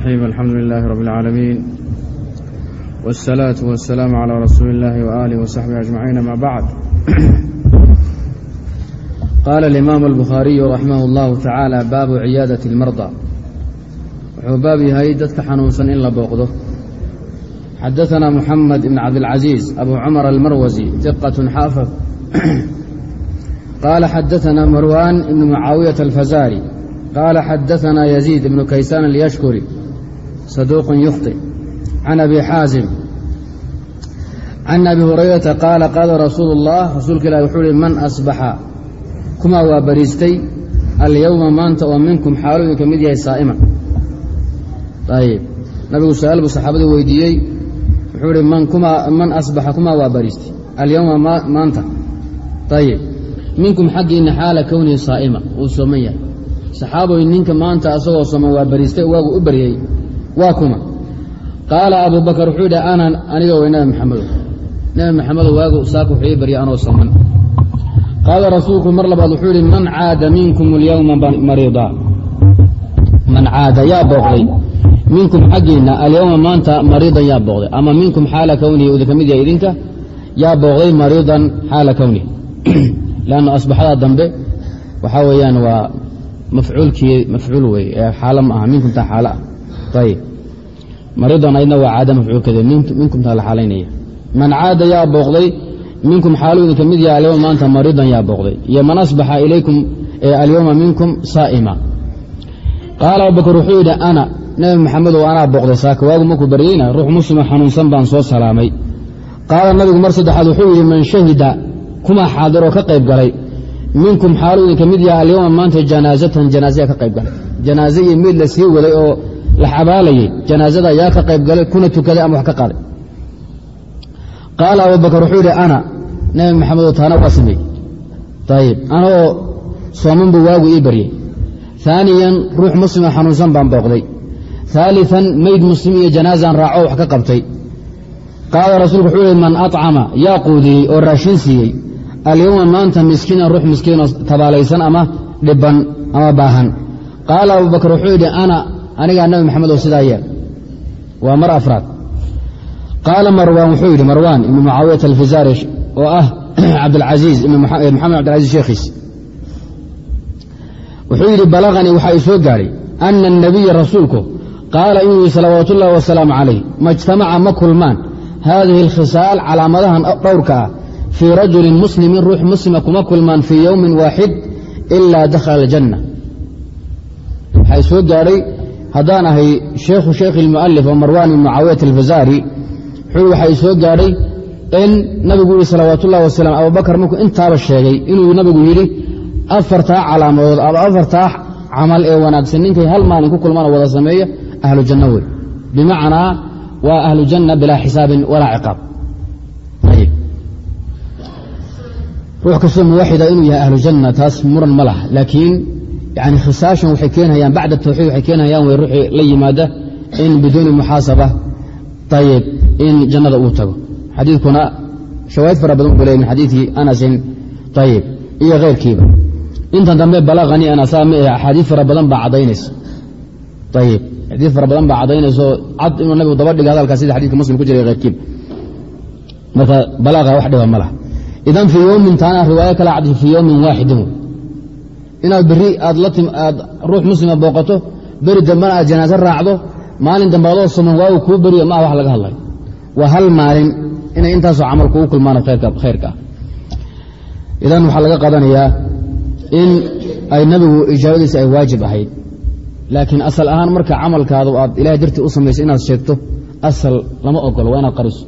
الرحيم الحمد لله رب العالمين والصلاة والسلام على رسول الله وآله وصحبه أجمعين ما بعد قال الإمام البخاري رحمه الله تعالى باب عيادة المرضى wuxuu baab yahay dadka xanuunsan in la booqdo xadaثna mحamed بn cabdالعaزيiز أbu cmر الmarwزي ثqة xaafظ qala xadaثna marwan بn mucaawiyaة الfazاrي qala xadaثna يزيد بn kaysaan الyshkuri saduuq yukhطi can abi xaasim can abi hurayrata qaala qaala rasuulu الله rasuulka ilah wuxuu uhi man asbaxa kumaa waa bariistay alyowma maanta oo minkum xaaluu idin ka mid yahay saa'iman ayb nabigu su'aal buu saxaabadii weydiiyey wuxuu ihi man kumaa man asbaxa kumaa waa bariistay alyowma maanta ayib minkum xaggiinna xaala kownihi saa'ima uu sooman yahay saxaaboy ninka maanta asagoo sooman waa bariistay waagu u baryey waa kuma. Qaala abuu bakar wuxuu yidhi ana aniga way nabi maxamedo nabi maxamedo waagu saaka wuxuu ii baryay anoo sooman qaala rasuulku mar labaad wuxuu yidhi man caada minkum alyowma mariida man caada yaa booqday. Minkum xaggiinna alyowma maanta mariidan yaa booqday. Ama minkum xaala kownihi idinka mid yahay idinka yaa booqday mariidan xaala kownihi lanna asbaxada dambe waxaa weeyaan waa mafcuulkii mafcuul wey ee xaalo ma aha minkumtaa xaalo ah. Ayib mariidan aydna waa caada mafcuulkeeda minkumtaa la xaalaynaya. Man caada yaa booqday minkum xaaluu idinka mid yahay alyowma maanta mariidan yaa booqday. Iyo man asbaxa ilaykum alyowma minkum saa'ima. Qaala abubakar wuxuu yidhi ana nebi maxamedow anaa booqday saaka waagu markuu baryeyna ruux muslima xanuunsan baan soo salaamay. Qaala nabigu mar saddexaad wuxuu yidhi man shahida kumaa xaadiroo ka qayb galay. Minkum xaaluu idinka mid yahay alyowma maanta janaasatan janaasaya ka qayb galay. Janaaze iyo mid la sii waday oo la xabaalayey janaasada yaa ka qayb galay kuna tukaday ama wax ka qaaday. Qaala abubakar wuxuu yidhi ana nebi maxamedow taana waa sameey ayib anoo sooman buu waagu ii baryey aaniyan ruux muslima xanuunsan baan booqday. Aalian mayd muslim iyo janaazan raaco wax ka qabtay. Qaala rasuulku wuxuu yihi man acama yaa quudiyey oo raashin siiyey alyowma maanta miskiinan ruux miskiinoo tabaalaysan ama dhiban ama baahan. Qaala abubakar wuxuu yidhi ana anigaa nabi maxamed oo sidaa yeel waa mar afraad qaala marwaan wuxuu yidhi marwaan ibnu mucaawiyat alfizari oo ah cabdilcaiiz maxamed abdilcaziz sheekhiis wuxuu yidhi balaqanii waxaa ii soo gaadhay ana الnabiya rasuulku qaala inuu yihi salawaat ullahi wasalaamu calayh majtamaca ma kulmaan haadihi اlkhisaal calaamadahan dhowrka ah fii rajulin muslimin ruux muslima kuma kulmaan fii yowmin waaxid ilaa dakhala aljanna waxaa ii soo gaadhay haddaan ahay sheekhu sheekhi اlmu'alif oo marwan ibn mucaawiyat alfazari wuxuu waxaa ii soo gaadhay in nabigu yihi salawaat ullahi wasalam abubakar markuu intaaba sheegay inuu nabigu yidhi afartaa calaamadood ama afartaa camal ee wanaagsan ninkay hal maalin ku kulmaan oo wada sameeya ahlu janno wey bimacnaa waa ahlu janna bilaa xisaabin walaa ciqaab. Ruux kastoo muwaxida inuu yahay ahlu janna taas muran ma laha laakiin yani khisaashan waxay keenhayaan bacda tawxiid waxay keenhayaan way ruuxii la yimaada in biduuni muxaasaba ayib in jannada uu tago. Xadiidkuna shawaahid fara badan buu leey min xadiidi anasin ayib iyo keyrkiiba intan dambe balaqanii anasaa ma ahe axaadiid fara badan baa caddaynaysa ayib xadiid fara badan baa caddaynaysaoo cad inuu nabigu daba dhiga hadalkaa sida xadidka muslim ku jiray keyrkiiba marka balaaqa wax dhiba ma laha. Idan fii yowmin taana riwaayo kala cadisho fii yowmin waaxidin inaad berri aad ruux muslima booqato beri dambena aad janaaso raacdo maalin dambe adoo suman waagu kuu beriyo ma ah wax laga hadlayo waa hal maalin inay intaasoo camal kugu kulmaan khayrka ah idan waxaa laga qadanayaa in ay nabigu ijaabadiisa ay waajib ahayd. Laakiin asal ahaan marka camalkaadu aad ilahay dartii u samayso inaad sheegto asal lama ogolo waa inaad qariso.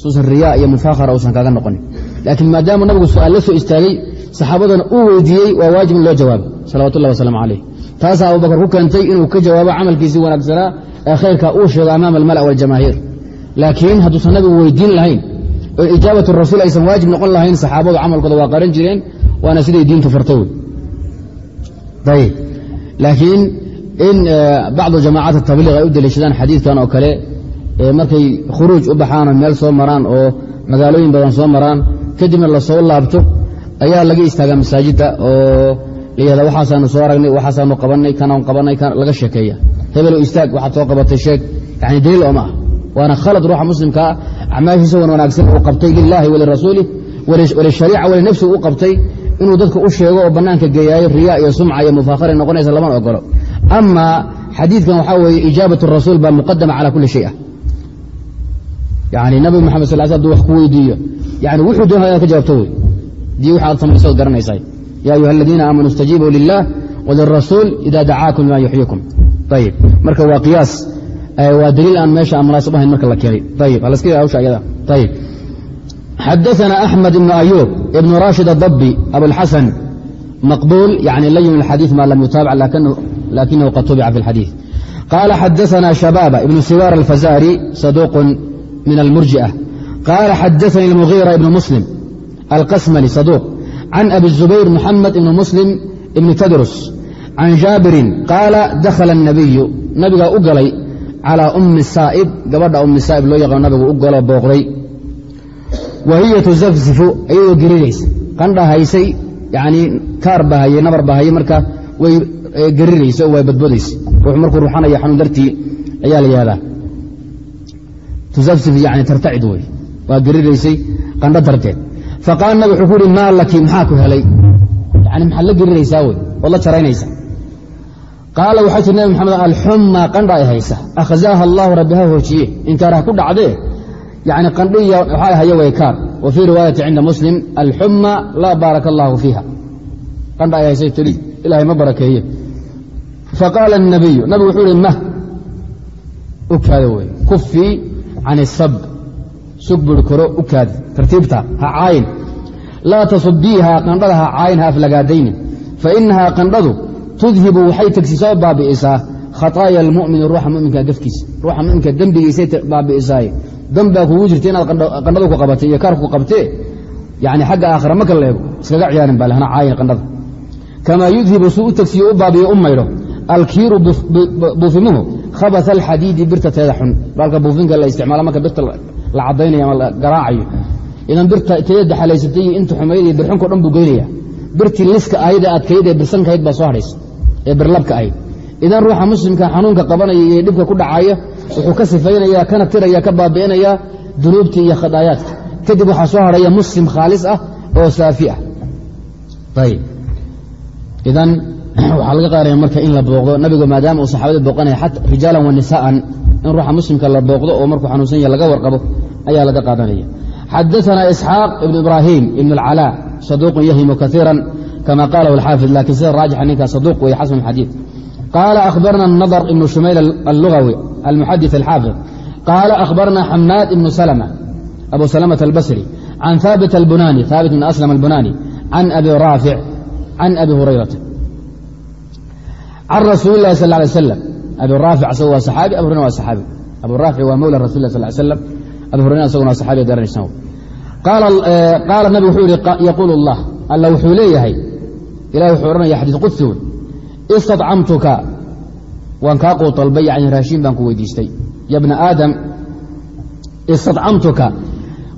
Suusan riyaa iyo mufakhara uusan kaaga noqonin. Laakiin maadaama nabigu su'aal la soo istaagay saxaabadana uu weydiiyey waa waajib in loo jawaabo. Salawatullahi wasalaamu calayh taasaa abubakar ku keentay inuu ka jawaabo camalkiisii wanaagsanaa ee khayrka uu sheego amaama almala waljamaahiir. Laakiin hadduusan nabigu weydiin lahayn oo ijaabatu rasuul aysan waajib noqon lahayn saxaabadu camalkooda waa qaran jireen waana siday diintu fartay wey. Ayib laakiin in bacdu jamaacata tabliiq ay u deliishadaan xadiidkan oo kale markay khuruuj u baxaanoo meel soo maraan oo magaalooyin badan soo maraan kadibna la soo laabto ayaa laga istaagaa masaajidda oo layihahda waxaasaanu soo aragnay waxaasaanu qabannay kanaan qabannay laga sheekeeya hebelo istaag waxaad soo qabatay sheeg yani daliil ooma ah waana khalad ruuxa muslimkaa acmaashiisa wan wanaagsan uu qabtay lilaahi walirasuulih walishariica walinafsi u qabtay inuu dadka u sheego oo bannaanka geeyaayo riyaa iyo sumca iyo mufaakharay noqonaysa lamana ogolo ama xadiidkan waxaa weeye ijaabat rasuul baa muqadama cala kuli shay ah yani nabi maxamed sal sl aduu wax ku weydiiyo yani wuxuu doona inaad ka jawaabto wey dii wax aad samaysood garanaysaa ya ayuha aladiina aamanuu istajiibuu lilah walirasuul ida dacaakum lima yuxyikum ayib marka waa qiyaas waa daliil aan meesha aan munaasib ahayn marka la keenay ayib halaska hawsha ayada ayib xadaثna أحmed بن أyوب بن rاشhid الضبي أبوالxasن مقبول يعني layin الxadيiث ma lm yutaaبc lakinahu qad tuبca في الxadيiث qال xadaثna شhباbة بن siwاr الفزاrي صدوq min الmurجiئة qال xadaثnي المغيرة بن مسلم الqسmلي صدوq عن أbي الزبير محمد بن مسلم بن تdrس عن jاaبirin qاala dakla النabiy nabigaa u galay calىa أmi الsاa'ب gabadha أmi sاa'ب loo yaqaano nabigu u galo booqday wahiya tuzafzifu iyadoo geriraysa qandha haysay yani kaar baa hayey nabar baa hayey marka way geriraysa oo way badboodaysa ruux markuu ruxanaya xanuun dartii ayaa la yihahdaa tuzafzif yani tartacid wey waa geriraysay qandho darteed faqaala nabig wuxuu ku uhi maa laki maxaa ku helay yani maxaad la geriraysaa wey ood la jaraynaysa qaala waxay tii nabi maxamed alxumma qandha ay haysa akhzaaha allahu rabbi ha hoojiye inkaarah ku dhacdee yani qandhiya waxaa haya waykaar wa fii riwaayati cinda muslim alxuma laa baaraka allaahu fiiha qandha ay haysay teli ilaahay ma barakeeye faqaala الnabiyu nabigu wuxuu ihi mah u wey kufii can isab sug buri karo u kaadi. Tartiibta ha caayin. Laa tasubiiha qandhada ha caayin ha aflagaadaynin. Fainahaa qandhadu tudhibu waxay tegsiisoo baabi'isaa khطaaya almumini ruuxa muminka gafkiisa. Ruuxa muminka dembigiisay baabi'isaaye dambaa kugu jirta inaad qandhada ku qabatay iyo kaarku qabtee yani xagga aakhira ma kala eego iskaga ciyaarin baa lehna caayin qandhada kamaa yudhibu suu u tegsiyo u baabiyo u maydho alkiiru buufimuhu khabasa alxadiidi birta teeda xun. Baalka buufinka la isticmaala marka birta la cadaynayo ama la garaacayo. Idan birta teeda daxalaysatay iyo inta xumayd iyo birxunko dhan buu geynaya birtii liska ahayd ee adkayd ee birsankahayd baa soo hadhaysa ee birlabka ahayd. Idan ruuxa muslimka xanuunka qabanaya iyo dhibka ku dhacaya wuxuu ka sifaynaya kana tiraya ka baabi'inaya dunuubtii iyo khadaayaadka. Kadib waxaa soo harhaya muslim khaalis ah oo saafi ah. Ayb idan waxaa laga qaadaya marka in la booqdo nabigu maadaama uu saxaabada booqanaya rijaalan wa nisaan in ruuxa muslimka la booqdo oo markuu xanuunsan yahay laga warqabo ayaa laga qaadanaya xadaثna isxaaq ibn ibrahim ibn اlcalaa saduuqun yahimu kaiira kama qalahu alxaafid lakin sida raajixa ninkaa saduuq weeye xasan xadiid qaala akhbarna الnadr ibn shumayl allugawi almuxadith alxaafid qaala akhbarna xamaad ibnu salma abu salmة albasri can haabit albunani haabit bn aslam albunani can abi raafic can abi hurayrata can rasuuli lahi sal lay slam abi raafic isagu waa saxaabi abu hurayra waa saxaabi abu raafic waa mawla rasul lah sal ly slam abu hurayra isaguna waa saxaabiga garanaysan qaala nabig wuxuu yihi yaquul اllah alla wuxuu leeyahay ilahi wuxuu odhanaya xadiis qudsi wey istadcamtuka waan kaa quu dalbay raashiin baan ku weydiistay ya aadam istadcamtuka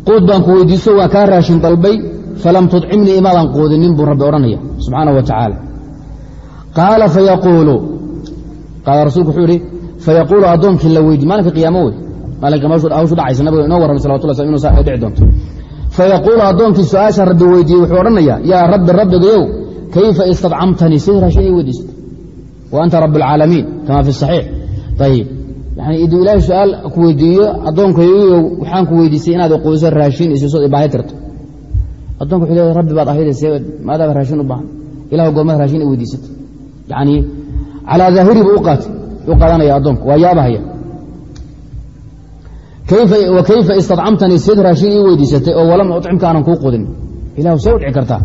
quud baan ku weydiisto waan kaa raashin dalbay falam tudcimnii imaadan quudinin buu rabbi odhanaya subxaanaه wa tacaala qaala fayaquulu qaala rasulku wuxuu yihi fayaquulu addoonkii la weydi maalinka qiyaamo wey maalinka hawshu dhacaysa nabiga inoo warramay salawatullah sl inu saa ay dhici doonto fayaquulu addoonkii su'aasha rabbi weydiiyey wuxuu odhanaya yaa rabbi rabbigayow kayfa istadcamtanii sidii raashin ii weydiistay wa anta rab اlcaalamiin kama fi saxiix ayib yani iduu ilaahay su'aal ku weydiiyo addoonkaygow waxaan ku weydiistay inaad quudiso raashin isiisood ibaahi tirto addoonka wuxuu leeyahay rabbi baad ahayde see maadaaba raashin u baahan ilahu goormaad raashin i weydiisatay yani calaa daahiri buu u qaadanaya addoonka waa yaabahaya kayfa istadcamtanii sid raashin ii weydiisatay oo walam ucimka kuu quudin. Ilahu see udci kartaa.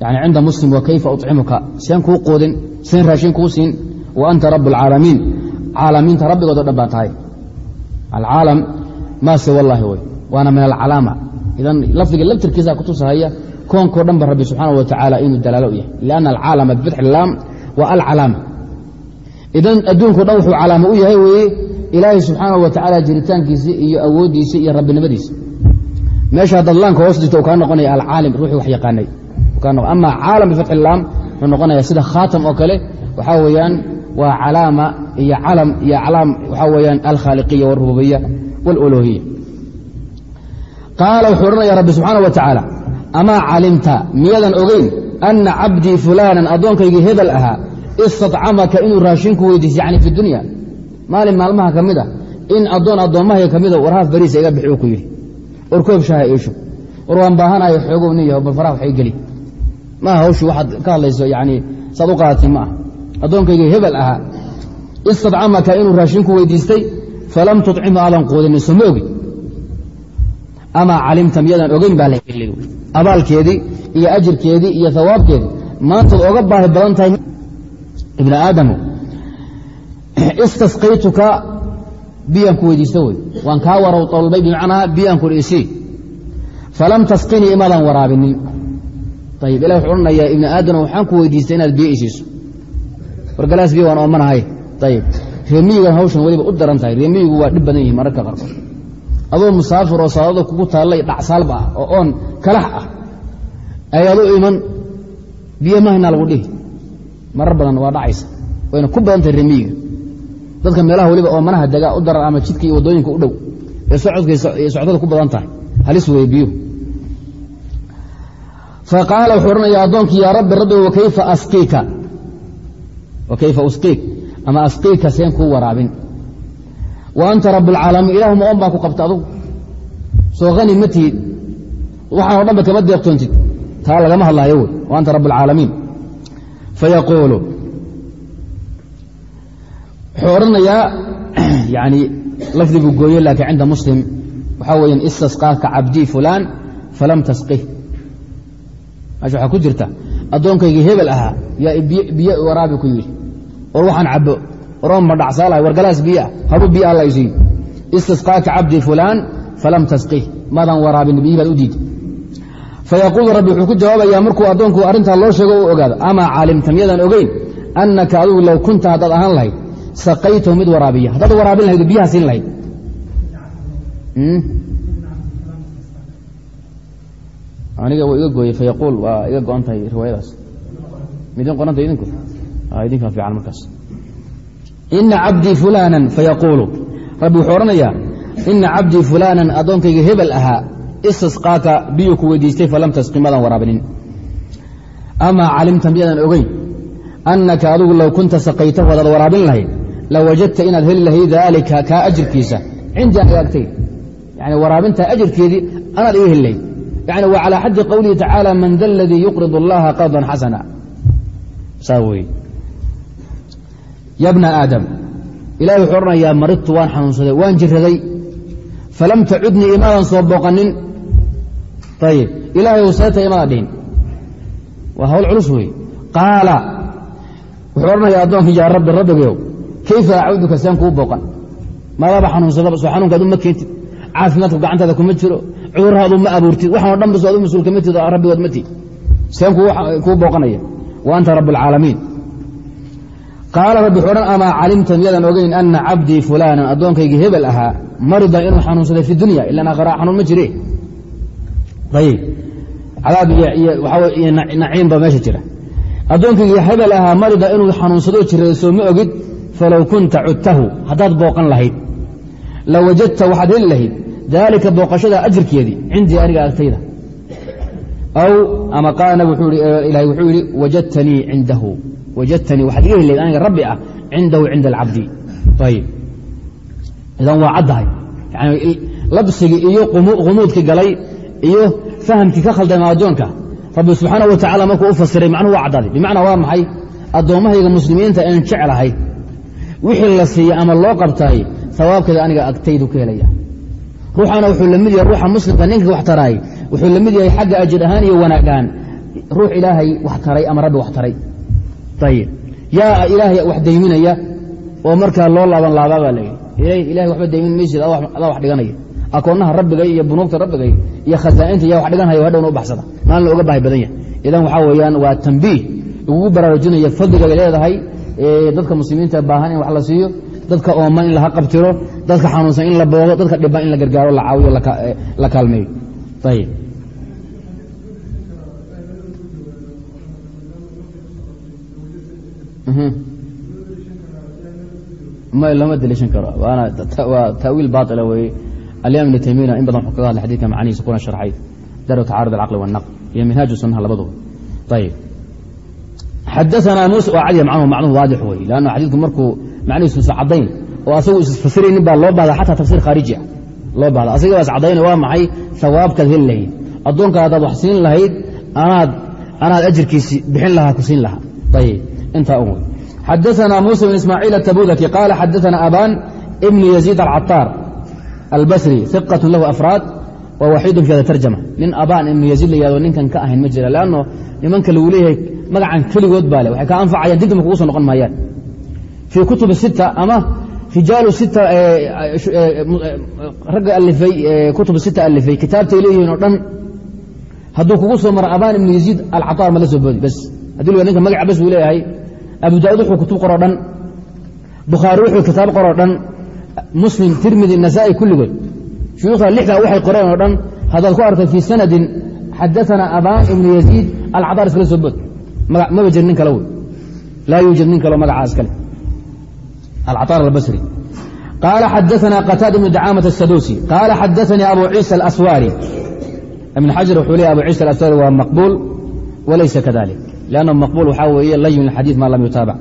Yani cinda muslim wa kayfa ucimuka seen kuu quudin. Seen raashin kuu siin. Wa anta rab اlcaalamiin caalamiinta rabbigood o dhan baa tahay. Alcaalam maa siwa wey waana min alcalaama. Idan lafdiga laftirkiisa kutusahaya koonkao dhan ba rabbi subxaana wa tacaala inuu dalaalo u yahay. Lianna alcaalama bifatxi laam waa alcalaama idan adduunko dhan wuxuu calaamo u yahay weeye ilaahay subxaana wa tacaala jiritaankiisa iyo awooddiisa iyo rabbinimadiisa. Meesha haddaad laanka hoos digto uu kaa noqonaya alcaalim ruuxii wax yaqaanay ama caalam bifatxi laam wuxuu noqonaya sida khaatam oo kale waxaa weeyaan waa calaama iyo calam iyo aclaam waxaa weeyaan alkhaaliqiya walrububiya wاluluhiya qaala wuxuu odhanaya rabbi subxaana wa tacaala amaa calimta miyadan ogeyn anna cabdii fulaanan addoonkaygii hebel ahaa istacamaka inuu raashinku weydiisay yani fi dunya. Maalin maalmaha ka mid a in addoon addoommahayga ka mida warhaaf bariisa iga bixi ku yidhi. War koob shaaha iisho war waan baahanayo xoogow nin yaho bal faraha waxay geli. Maaha hawshu waxaad ka hadlayso yani saad u qaadatin ma ah. Addoonkayga hebel ahaa istadcamaka inuu raashinku weydiistay falam tucimhu aadan quudinin soo ma ogin amaa calimta miyadan ogeyn baa la abaalkeedii iyo ajirkeedii iyo hawaabkeedii maantaad oga baahi badan tahay ibna aadamu istasqaytuka? Biyaan ku weydiista wey. Waan kaa warow dalbay bimacnaa biyaan ku isii falam tasqinii imaadan waraabinin ayib ilah wuxuu odhanayaa ibna aadam waxaan ku weydiistay inaad biyo isiiso. Wargalaas biyo waan oomanahay. Ayib reemiyigan hawshan weliba u daran tahay. Reemiyigu waa dhib badan yihiin mararka qaarkood adoo musaafir oo saadada kugu taallay dhacsaalba ah oo oon kalax ah ayaad u iman biyo mahna lagu dhihi marar badan waa dhacaysa. Wayna ku badan tahay reemiyiga dadka meelaha weliba oo manaha degaa u daran ama jidka iyo waddooyinka u dhow ee socdada ku badan tahay halis weeye biyuhu faqaala wuxuu odhanaya addoonkii yaa rabbi rabbi wakayfa askiika wa kayfa usqiik ama asqiika seen kuu waraabin. Wa anta rabb alcaalamiin ilahuma oon baan ku qabta adugu. Soo hani ma tihid. Waxaan o dhan ba kama deeqtoontid. Taa lagama hadlaayo wey wa anta rabb fayaquulu wuxuu odhanayaa yani lafdiguu gooye laakiin cinda muslim waxaa weeyaan istasqaaka cabdii fulaan falam tasqih meesha waxaa ku jirta addoonkaygii hebel ahaa yaa biyo waraabi ku yidhi war waxaan cabo waroon ma dhacsaalahay war galaas biyo ah habu biyo alla isiiyo istasqaaka cabdii fulaan falam tasqih maadan waraabin biyi baad u diiday fayaquulu rabbi wuxuu ku jawaabayaa markuu addoonku arrintaa loo sheego u ogaado amaa caalimta miyadan ogeyn annaka adigu low kunta haddaad ahaan lahayd saqaytahu mid waraabiya haddaad waraabin lahayd oo biyaha siin lahayd aniga w iga gooyey fayaquul waa iga go-an tahay riwaayadaas midin qoranta idinku idinkaa fiican markaas ina cabdii fulaanan fayaquulu rabbi wuxuu odhanayaa ina cabdii fulaanan addoonkayga hebel ahaa istisqaaka biyuu ku weydiistay falam tasqi madan waraabinin. Amaa calimta miyaadan ogeyn annaka adigu low kunta saqaytahu hadaad waraabin lahayd la wajadta inaad heli lahayd daalika kaa ajirkiisa. Cindii aan agaagtay yani waraabinta ajirkeedii anaad iga heli lahayd. Yani waa calaa xaddi qowlihi tacaala man da ladii yuqrid allaha qardan xasana. Saa weye yabna aadam ilahi wuxuu odhanayaa maridtu waan xanuunsaday waan jiraday falam tacudnii imaadan soo booqanin ayib ilahay u seeta imaada dhihin waa hawl culus wey qaala wuxuu odhanayaa addoonka yaa rabbi rabbigow kayfa acuduka seen kuu booqan maadaaba xanuunsadaba soo xanuunkaad uma keentid caafimaadku gacantaada kuma jiro cudurhaadu ma abuurtid waxaano dhan bas adu mas'uulka ma tid rabbigood ma tid seen kuu booqanaya wa anta rabb qaala rabbi wuxuu odhan amaa calimta miyadan ogeyn ana cabdii fulaanan addoonkaygii hebel ahaa marida inuu xanuunsaday fi dunya ilan aakhira xanuun ma jire ayib cadaab iyo naciim ba meesha jira addoonkaygii hebel ahaa marida inuu xanuunsado jirada soo ma ogid falow kunta cudtahu haddaad booqan lahayd la wajadta waxaad heli lahayd daalika booqashada ajirkeedii cindii aniga agtayda aw ama qaala nabig ilahay wuxuu yidhi wajadtanii cindahu wajadtanii waxaad iga helayd aniga rabbi ah cindahu cinda alcabdi ayib idan waa caddahay yani labsigii iyo qumuudkii galay iyo fahamkii ka khaldama addoonka. Rabbi subxaana wa tacala markuu u fasiray macnuhu waa caddaaday bimacnaa waa maxay? Addoommahayga muslimiinta een jeclahay. Wixii la siiya ama loo qabtaay sawaabkeeda aniga agtaydu ka helaya ruuxana wuxuu la mid yahay ruuxa muslimka ninka wax taraay wuxuu la mid yahay xagga ajir ahaan iyo wanaaghaan ruux ilaahay wax taray ama rabbi wax taray. Ayib yaa ilaahay wax dayminaya oo markaa loo laaban laabaa baa layidhi ilahay waxba daymin maysid adaa wax dhiganaya akoonnaha rabbigay iyo bunuugta rabbigay iyo khasaa'inta yaa wax dhiganhaya hadhowna u baxsada. Maalin oga baahi badan yahay. Idan waxaa weeyaan waa tambiih igugu baraarujinaya fadliga ay leedahay dadka muslimiinta baahan in wax la siiyo dadka ooman in laha qabtiro dadka xanuunsan in la boogo dadka dhiban in la gargaaro la caawiyo la kaalmeeyo. Ayib ma lama deliishan karo waa taawiil baaila weeye alimaam ibnu taymiyana in badan wuxuu kaga hadlay xadidka macanihiisa kuna sharxay daru tacaarud alcaqli waannaql iyo minhaaju sunnaha labaduba ayib xadaanaa muuse waa cadiya macnuhu macnuhu waadix wey lanna xadiidku markuu macnihiisu is caddayn oo asagu isfasiraynin baa loo bahda xataa tafsiir khaariji ah loo bahda asaga baa is caddaynay waa maxay hawaabkaad heli lahayd addoonka haddaad wax siin lahayd anaad anaad ajirkiisi bixin lahaa ku siin lahaa ayib intaa un wey xadaanaa muusa bn ismaaciil atabudaki qaala xadaanaa abaan ibnu yaziid alcataar albasri iqatu lahu afraad wa waxiidun fi hada tarjama nin abaan ibnu yaziid la yihahdo ninkan ka ahayn ma jira leanno nimanka lagu leeyahay magacan keligood baa le waxay ka anfacayaan dintama kugu soo noqon maayaan fii kutub sita ama rijaalu sita ragga alifay kutub sita alifay kitaabtay leeyihiin oo dhan hadduu kugu soo maro abaan ibnu yaziid alcataar ma la soo boodi bas haddii l ninka magaca bas buu leeyahay abu daauud wuxuu kutub qoroo dhan bukhaari wuxuu kitaab qoroo dhan muslim tirmidi nasaa'i kulligood. Shuyuukhda lixdaa waxay qoreen oo dhan haddaad ku artay fii sanadin xadaanaa abaan ibnu yaziid alcataar iskala soo bood. Maba jir nin kale wey laa yuujad nin kaleo magacaas kale. Alcataar albasri. Qaala xadaanaa qataada ibnu dacaamata asaduusi qaala xadaanii abu ciisa alaswaari. Ibn xajar wuxuu leey abu ciisa alaswaari waa maqbuul walaysa kadalik lannahu maqbuul waxaa weeye layin xadiid maa lam yutaabac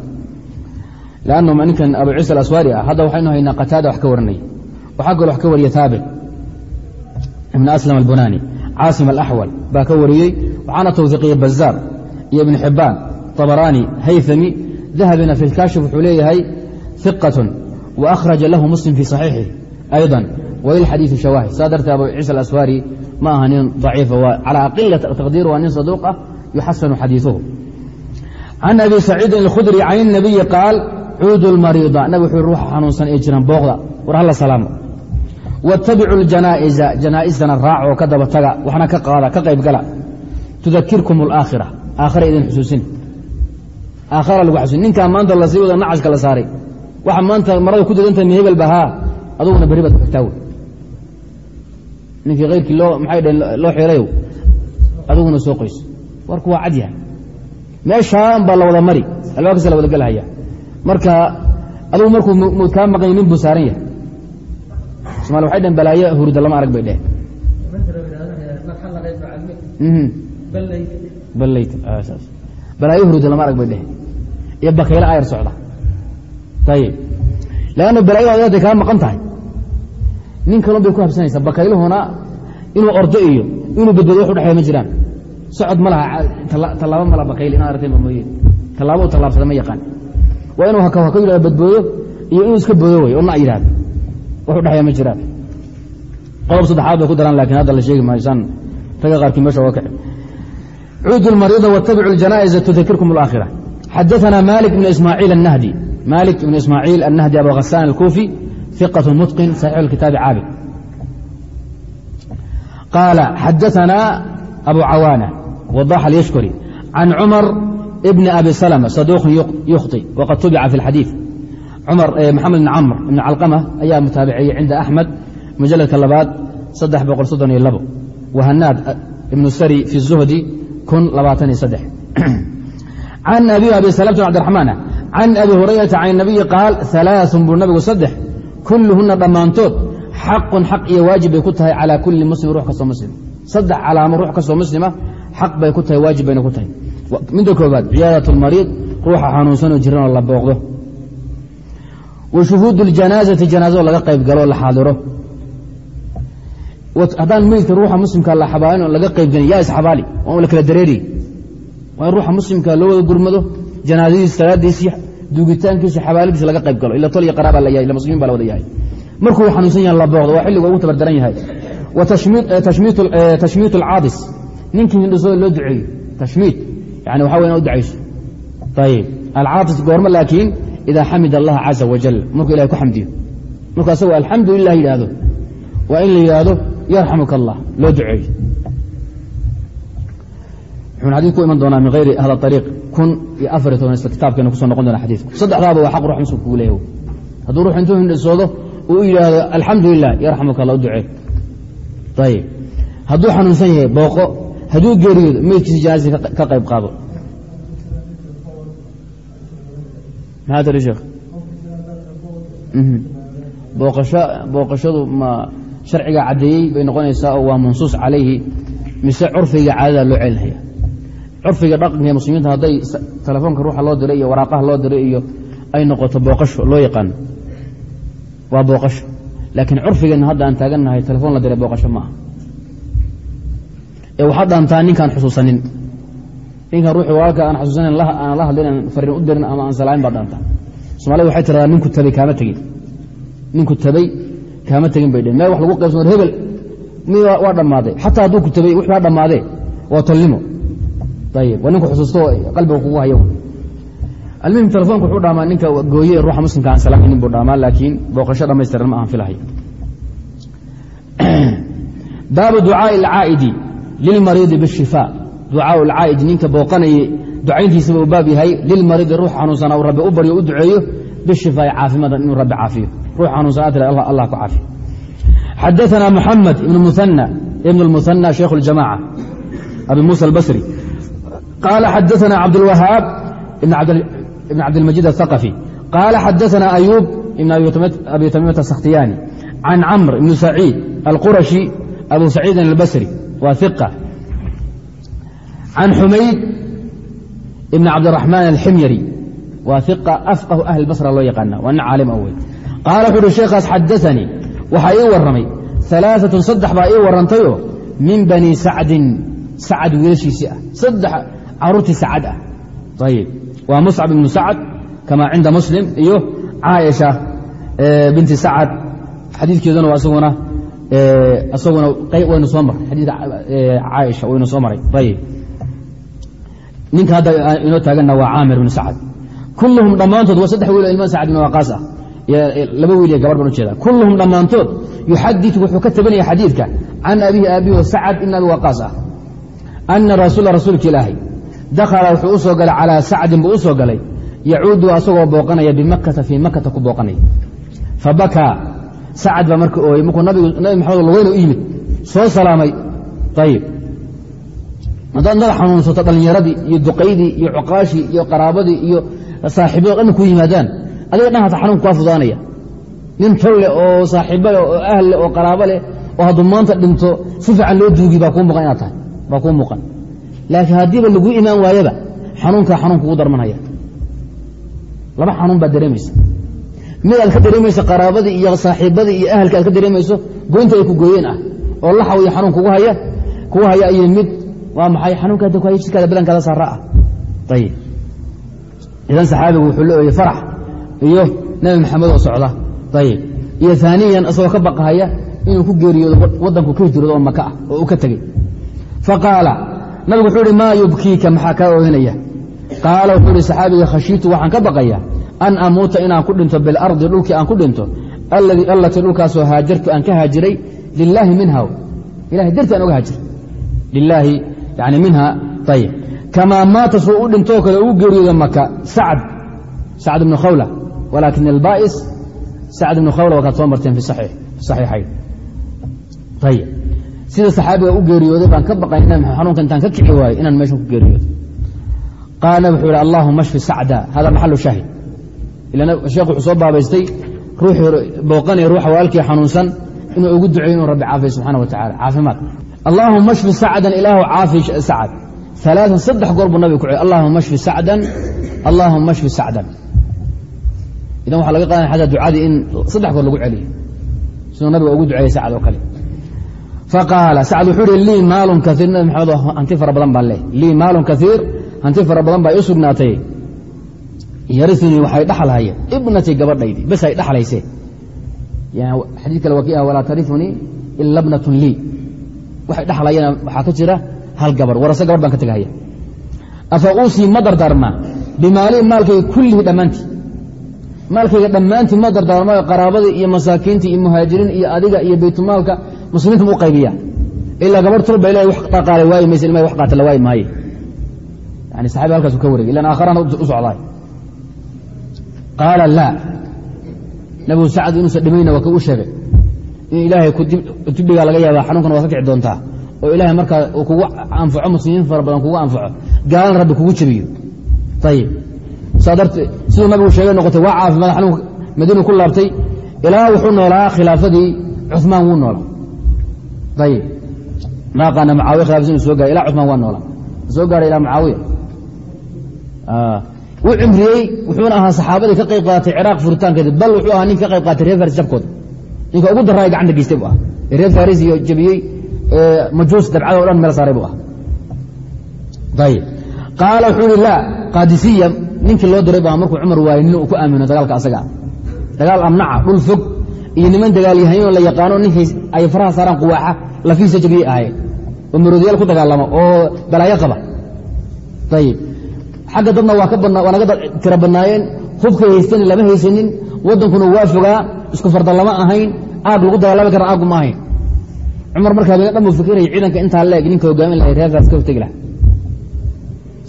lannu ninkan abu ciisa alaswaari ah hadda waxaynu haynaa qataada wax ka waranaya waxaa kaloo wax ka wariya taabic ibn aslam albunaani caasim alaxwal baa ka wariyey waxaana tawfiiqiye bazaar iyo ibn xibbaan طabaraani haythami dahabina fi lkaashif wuxuu leeyahay iqatun wa akhraja lahu muslim fii صaxiixih ayضa walilxadiiثi shawaahid saa dartee abu ciisa alaswaari ma aha nin ضaciifa calى aqila taqdiir waa nin saduuq ah yuxasanu xadiiثuhu can abi saciidin اlkhudri can الnabiyi qaal cuudu lmariida nabig wuxuu ruuxa xanuunsan ee jiran booqda war halla salaamo wattabicu ljanaa'iza janaa'istana raac oo ka daba taga waxna ka qaada ka qayb gala tudakirkum alaakhira aakhira idin xusuusin aakhara lagu xasuusin ninkaa maanta lasii wada nacaska la saaray waxa maanta marada ku dadantahay mihebel bahaa aduguna berri baad ku xigtaa wey ninkii kayrkii loo maxay dhaheen loo xeelayow aduguna soo qoys warku waa cad yahay. Meeshaan baa la wada mari. Albaab kasta la wada gelhaya marka adugu markuu mud kaa maqanya nin buu saaran yahay. Somaali waxay dhaheen balaayo hurda lama arag bay dheheen balaayo hurda lama arag bay dheheen iyo bakaylo ayar socda. Ayib leanna balaayo aday kaa maqan tahay. Nin kalon bay ku habsanaysaa bakayluhuna inuu ordo iyo inuu badbado wax udhexeeya ma jiraan socod ma laha tallaabo ma laha bakayl inaad aragteen ba mooye tallaabo u tallaabsada ma yaqaan waa inuu haka haka yidhahdo badboodo iyo inuu iska boodo wey oo na yidhahdo wax udhexeeya ma jiraan qodob saddexaad bay ku daraan lakin hadda la sheegi maayosaan ragga qaarkii meesha oga kaci cuudu lmariida watabicu ljanaa'iza tudakirkum alaakhira xadaثana malik ibn ismaaciil الnahdi malik ibn ismaaciil الnahdi abu hasaan alkuufi ثiqaة mutqin saxiix اlkitaabi caabid qaala xadaثana abu cawaana wadax alyashkuri can cumar bn abi slma saduuq yukhطi waqad tubica fi اlxadiiث cumar maxamed bn camr ibn calqama ayaa mutaabiciyey cinda axmed mujaladka labaad saddex boqol soddon iyo labo wahanaad ibnu sari fi الzuhdi kun labaatan iyo saddex can abi abi salamta cabdiraxmaan can abi hurayrata can nabiyi qaal alaaثun buu nabigu saddex kulluhuna dhammaantood xaqun xaq iyo waajib bay ku tahay calaa saddex calaamo ruux kastoo muslima xaq bay ku tahay waajib bayna ku tahay. Midda koobaad ciyaadat اlmariid ruuxa xanuunsanoo jiranoo la booqdo. Wa shuhuud اljanaazati janaazado laga qayb galo o la xaadiro. Haddaan meydka ruuxa muslimka la xabaalin oo laga qayb gelin yaa isxabaali waa la kala dareeriy waa in ruuxa muslimka loo wada gurmado janaazadiisi salaadiisii duugitaankiisi xabaalidiisi laga qayb galo. Ila tol iyo qaraaba la yahay ila muslimiin ba la wada yahay. Markuu xanuunsan yahan la booqdo waa xilliga ugu tabardaran yahay tashmiit alcaadis ninkii hindhisooda loo duceeyo tashmiit yani waxa wey ina u ducayso ayib alcaadis goormo laakiin idaa xamid allaha caza wajal markuu ilahay ku xamdiyo markuu asagoo alxamdu lilah yidhaahdo waa in la yidhaahdo yarxamuka allah loo duceeyo wuxuuna xadid ku iman doonaa min hayri ahli ariiq kun iyo afariy toban isla kitaabkeena ku soo noqon doona xadiidku saddexdaaba waa xaq ruux muslim kugu leeyahy hadduu ruux intuu hindhisoodo uu yidhaahdo alxamdu lilah yarxamuka allah u ducee ayib hadduu xanuunsan yahay booqo hadduu geeriyoodo meydkiisa janaasi ka qayb qaado maxaa tiri sheekh booqashadu ma sharciga caddeeyey bay noqonaysaa oo waa mansuus calayhi mise curfiga caadada loo celinaya curfiga dhaqanka ee muslimiinta hadday telefoonka ruuxa loo diray iyo waraaqaha loo diray iyo ay noqoto booqasho loo yaqaano waa booqasho laakiin curfigeenna hadda aan taagannahay telefoon la diray booqasho ma aha. Ee waxaa dhaantaa ninkaan xusuusanin. Ninkan ruuxi walaalka aan xusuusanin aan la hadlin aan fariin u dirin ama aan salaamin baa dhaantaa. Somalida waxay tiradaa ninku tabay kaama tegin. Ninku tabay kaama tegin bay dheen meel wax lagu qaybsan hebel mi waa dhammaaday. Xataa hadduu ku tabay wix baa dhammaadee waa tolnimo. Ayib waa ninku xusuusto qalbiga kugu hayo almuhim telefoonka wuxuu dhaamaa ninka gooye ruuxa muslimka aan salaamaynin buu dhaamaa laakiin booqasho dhamaystiran ma ahan filahay baabu ducaaءi اlcaa'idi lilmariidi bالshifaa ducaaء اlcaa'idi ninka booqanaye ducayntiisaba uu baab yahay lilmariidi ruux xanuunsana uu rabbi u baryo u duceeyo bishifaa'i caafimadan inuu rabbi caafiyo ruux xanuunsana tira allah ku caafiyo xadaثna mxamed ibn muhanى ibn اlmuhanى shaykh اljamاعة abi muسى اlbasri qaala xadaثna cabdاlwahaab ibn cabdilmajid الثaqفي qaala xadaثna ayuub ibn abi tamiimata الsakhtiyani can camr ibn saciid alquraشhi abu saciidin اlbasri waa ثiqة can xumayd ibn cabdiraxmaan alximyari waa iqa afqahu ahli basra loo yaqaana waa nin caalim awey qaala wuxu uhi sheekhaas xadaanii waxaa ii warramay alaaatun saddex baa ii warrantayoo min bani sacdin sacad wiilashiisii ah saddex caruurtii sacad ah ayib waa muscab ibnu sacad kamaa cinda muslim iyo caaisha binti sacad xadiidkeeduna waa isaguna isaguna waynu soo maray. Xadiidka caaisha waynu soo maray. Ayib. Ninka hadda inoo taaganna waa caamir bn sacad kulluhum dhammaantood waa saddex wiil oo ilma sacad bin waqaas ah. Laba wiil iyo gabar baan ujeeda kulluhum dhammaantood yuxadiu wuxuu ka tabanaya xadiidka can abihi aabihi sacad ibn abi waqaas ah ana rasuula rasuulka ilaahay dakhala wuxuu u soo galay calaa sacdin buu u soo galay. Yacuudu asagoo booqanaya bimakata fii makata ku booqanaya. Fabakaa sacad baa marka ooyey markuu nabi maxamed lugeyna u yimid. Soo salaamay. Ayib haddaad nada xanuunsato dhallinyaradii iyo duqaydii iyo cuqaashii iyo qaraabadii iyo saaxiibada dhanna ku yimaadaan adiga dhan hata xanuunka kaa fudaanaya. Nin tol leh oo saaxiibo leh oo ahl leh oo qaraabo leh oo hadduu maanta dhinto si fiican loo duugi baa kuu muuqan inaad tahay. Baa kuu muuqan laakiin haddiiba laguu imaan waayaba xanuunkaa xanuun kugu darmanaya. Laba xanuun baad dareemaysa. Mid aad ka dareemayso qaraabadii iyo saaxiibadii iyo ahalka aad ka dareemayso goynta ay ku gooyeen ah oo laxaw iyo xanuun kugu haya kugu haya iyo mid waa maxay? Xanuunka hadda ku badankaada saara ah. Ayib idan saxaabigu wuxuu la ooyey farax iyo nebi maxamed oo socda. Ayib iyo aaniyan isagoo ka baqahaya inuu ku geeriyoodo waddanku ka hijroodo oo maka ah oo uu ka tegey faqaala nabigu wuxuu ihi maa yubkiika maxaa kaa oohinaya qaala wuxuu ihi saxaabiga khashiitu waxaan ka baqaya an amuuta inaan ku dhinto bilardi dhulkii aan ku dhinto allatii dhulkaasoo haajartu aan ka haajiray lilaahi minha ilahay darti aan oga haajir. Lilaahi yani minha ayib kamaa maata suu u dhintoo kale ugu geeriyooda maka sacd sacd ibnu khawla walaakin albaa'is sacd ibnu khawla waa kaad soo marteen fi saxiixayn. Ayib sida saxaabiga u geeriyooday baan ka baqay xanuunka intaan ka kici waayo inaan meeshan ku geeriyoodo qaala nabig wuxuu ihi allahuma shfi sacda hada maxalu shaahid. Ila sheekhu wuxuu soo baabaystay ruuxii booqanaya ruuxa walaalkii xanuunsan inuu ugu duceeyo inuu rabbi caafiya subxana wa tacala caafimaad. Allaahuma shfi sacdan ilaahu caafi sacad. Alaaan saddex goor buu nabiga ku celiy allahuma shfi sacdan allaahuma shfi sacdan. Idan waxaa laga qaadana xataa ducadii in saddex goor lagu celiyo siduu nabiga ugu duceeyey sacad oo kale faqaala sacd wuxuu ihi lii maalun kaiir nabi maxamed hanti fara badan baan leh lii maalun kaiir hanti fara badan baa ii sugnaatay waxay dhaxalhaya ibnatii gabadhaydi bes ay dhaxlaysee xadii kale waa walaa tariunii ila bnatun lii waxay dhaxlayana waxaa ka jira hal gabar warase gabadh baan ka tegahaya afa uusii ma dardaarmaa bimaali maalkayga kullihi dhammaantii maalkayga dhammaantii ma dardaarmayo qaraabadii iyo masaakiintii iyo muhaajiriin iyo adiga iyo baytulmaalka muslimiinta ma u qaybiya ilaa gabadh tulba ilahay wax qaqaalay waayi maysa ilmahay wax qaata la waayi maaye. Yani saxabi halkaasu ka wareegay ilan aakharana u socdaay. Qaala laa. Nabigu sacad inuusan dhimayna waa ka u sheegay. In ilaahay dibdhigaa laga yaaba xanuunkana waa ka kici doontaa. Oo ilaahay markaa kugu anfaco muslimiin fara badan kugu anfaco. Gaalana rabbi kugu jebiyo. Ayib saa dartee siduu nabigu sheegay noqotay waa caafimaad xanuunka madiinu ku laabtay. Ilaa wuxuu noolaa khilaafadii cumaan wuu noolaa ayib maaqaana mucaawiya khilafadiis inu soo garay ila cumaan waa noolaa soo gaaray ilaa mucaawiya u cimriyey wuxuuna ahaa saxaabadii ka qayb qaadatay ciraaq furitaankeeda bal wuxuu ahaa nin ka qayb qaatay reer faris jabkooda ninka ugu daraa gacanta geystay bu ah ee reer faris iyo jabiyey majuus dabcada o dhan meel saaray bu ah ayib qaala wuxuu ihi laa qaadisiya iyo niman dagaalyahanoo la yaqaano ninkay ay faraha saaraan quwaaxa lafiisa jabiyey ahaye oo maroodiyaal ku dagaalama oo balaayo qaba. Ayib xagga dadna waa naga tira badnaayeen hubkay haysteen lama haysanin waddankuna waa fogaa isku fardan lama ahayn aag lagu dagaalami kara aagu ma ahayn. Cumar markaa bega dhan uu fikiraya ciidanka intaa leeg ninka hogaamin lahay reerkaas ka hortegi laha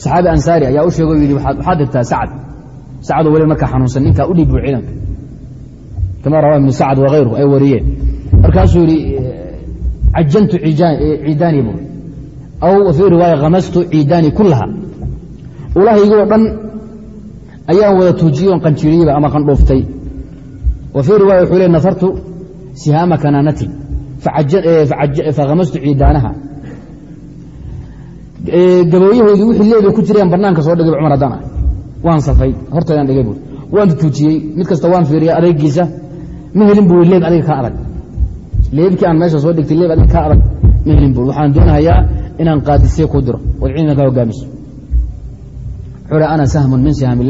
saxaabi ansaari ayaa u sheego yidhi waxaad dirtaa sacad. Sacadoo weli markaa xanuunsan ninkaa u dhiib buu ciidanka kama rawaa ibnu sacad wakayru ay wariyeen markaasuu yidhi cajantu ciidaani bu aw fii riwaaya hamastu ciidaani kullaha ulahaygoo dhan ayaan wada tuujiyey on qanjiriyeyba ama qandhuuftay wa fii riwaaya wuxuu le nasartu sihaama kanaanati fakhamastu ciidaanaha gabooyahoodii wixii leebay ku jireen bannaanka soo dhigay cumar haddaan ah waan safay hortaydaan dhigay buui waan tutuujiyey mid kasta waan fiiriyay adaygiisa ma helin bui leeb adiga kaa adag leebkii aan meesha soo dhigtay leeb adiga kaa adag ma helin waxaan doonahayaa inaan qaadisiye ku diro. Ood ciidanka hogaamiso. Wuxuu hi ana sahmun min siham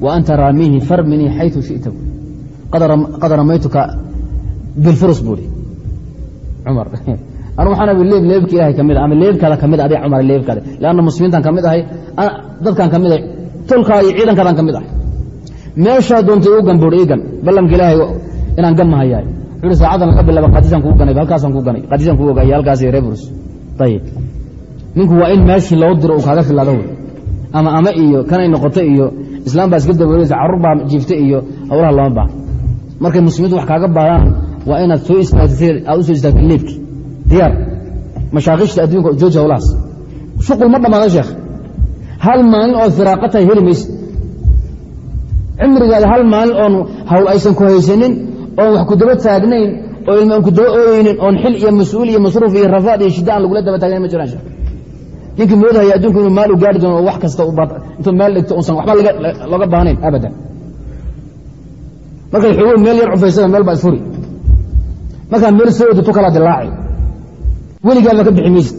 wa anta raamiihi farminii xayu shita qad ramaytuka bilfurus buui cumar. Anu waxaan leeb leebka ilahay ka mid a ama leebkaada ka mid a adiga cumar leebkaada leanna muslimiintaan ka mid ahay dadkaan ka mid ahay tolkaa iyo ciidankaadaan ka mid ahay. Meeshaa doontay u gambuur ii gan ballamka ilaahay inaan ganmahayaay wuxuu saacadan laga bilaaba qaadisaan kuu ganay halkaasaan kuu ganay. Qaadisaan kuu ogaayay halkaas reeburus ayib ninku waa in meeshii loo diro uu kaaga filaado ama ama iyo kanay noqoto iyo islaam baa iska dabooleysa carruur baa jiifta iyo howlaha lama baaha markay muslimiintu wax kaaga baadaan waa inaad soo istaagtay aad u istaagtay leebki. Diyaar. Mashaakishta adduunka jooji howlahaas shuqul ma dhammaada sheekh. Hal maalin ood firaaqa tahay heli mayse cimrigaada hal maalin oon hawl aysan ku haysanin oon wax ku daba taagnayn oo ilma aan ku daba ooyeynin oon xil iyo mas'uul iyo masruuf iyo rafaad iyo shidda aan lagula daba taagnayn ma jiraan sheekh ninkii moodahaya adduunku inuu maal u gaari doono oo wax kasta intuu meel dhigto unsan waxba looga baahnayn abadan. Markaad xogo meel yar cufaysada meel baa isfuri markaa meel soo odato kalaa dilaaci. Weligaaba ka bixi maysid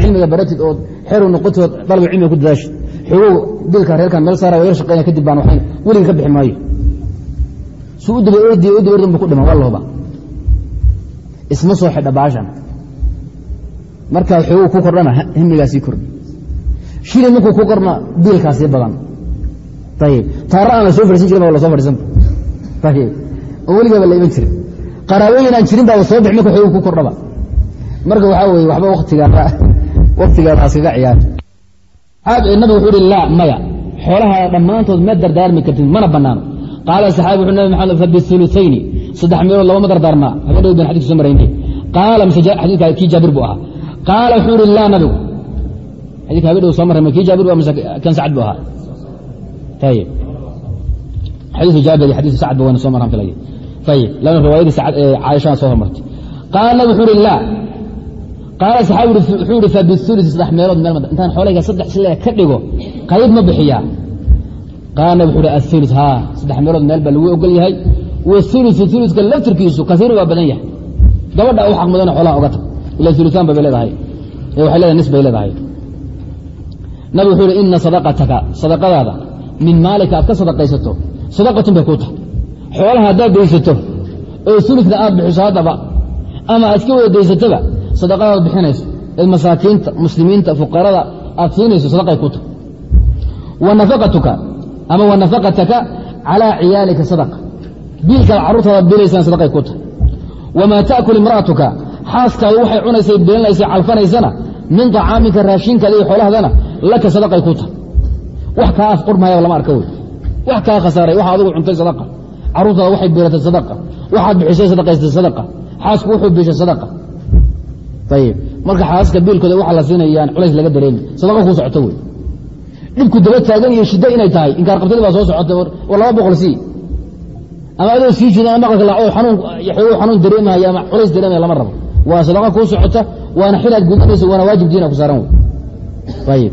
cilmiga baratid ood xeru noqotid ood dalba cilmiga ku dadaashid xogow dilka reerkan meel saara yar shaqeyna kadib baan waxayn weliga ka bixi maayo. Suu u u daba ordin bu ku dhima waa looba isma soo xidha baashan. Markaa xogow ku kordhana himigaasii kordhi. Shili markuu ku korna biilkaasii badan. Ayib taara aan la soo fadhiisan jirin ba la soo fadhiisanba ayib oo weligaaba la iman jirin qaraabooyin aan jirin baaba soo bix marka xogow ku kordhaba. Marka waxaa weye waxba watigaada waktigaada askaga ciyaar nabigu wuxuu uhi laa maya xoolahaada dhammaantood ma dardaarmi kartid mana bannaano qaala saxaabi wuxuu nabi maxamed fabiulutayni saddex meelood laba ma dardaarmaa. Habeen dhow ban xadika soo marayne qaala mise xadiika kii jaabir buu ahaa. Qaala wuxuu ihi laa nabigu. Xadika habeen dhow soo marray kii jaabir bu mise kan sacad buu ahaa? Ayib xadiiu jaabir iyo xadiiu sacad ba wayna soo maraan filaya ayib lana riwaayadii caaishana soo hormartay qaala wuxuu ihi laa qaala wuxuu ihi fabiulii saddex meelood meel intaan xoolayga saddex sile ka dhigo qayb ma bixiyaa qaala nab wuxuu ihi aulu haa saddex meelood meel baa lagu ogol yahay waulu uluka laftirkiisu kaiiru waa badan yahay gabadha u xaq mudana xoolaha oga tag ila uluaan bay leedahay waxay leedahay nis bay leedahay nabig wuxuu ihi ina sadaqataka sadaqadaada min maalika aad ka sadaqaysato sadaqatun bay kuu tahay xoolaha haddaad daysato oo ulukna aad bixiso haddaba ama aad iska wada daysatoba sadaqadaad bixinayso ee masaakiinta muslimiinta fuqarada aad siinayso sadaqay ku tahay. Wa nafaqatuka ama wa nafaqataka calaa ciyaalika sadaqa. Biilkaad carruurtaada biilaysana sadaqay ku tahay. Wamaa ta'kul imra'atuka xaaskaadu waxay cunaysay biilinaysay calfanaysana min طacaamika raashinkaada iyo xoolahdana laka sadaqay ku tahay. Wax kaa afqurmahaya lama arka wey. Wax kaa khasaaray waxa adigu cuntay sadaqa. Carruurtaada waxay biilatay sadaqa. Waxaad bixisay sadaqaystay sadaqa. Xaasku wuxuu biishay sadaqa ayib marka xaaska biilkooda waxaa la siinayaan culays laga dareemi. Sadaqa kuu socoto wey. Dhibku daba taagan iyo shiddo inay tahay inkaar baa soo socotay war laba boqol sii. Ama adoo sii jeeda maqalka laaco xanuun xoogo xanuun dareemaya ama culays dareemaya lama rabo. Waa sadaqa kuu socota waana xilaad gudanaysa waana waajib diina ku saaran wey. Ayib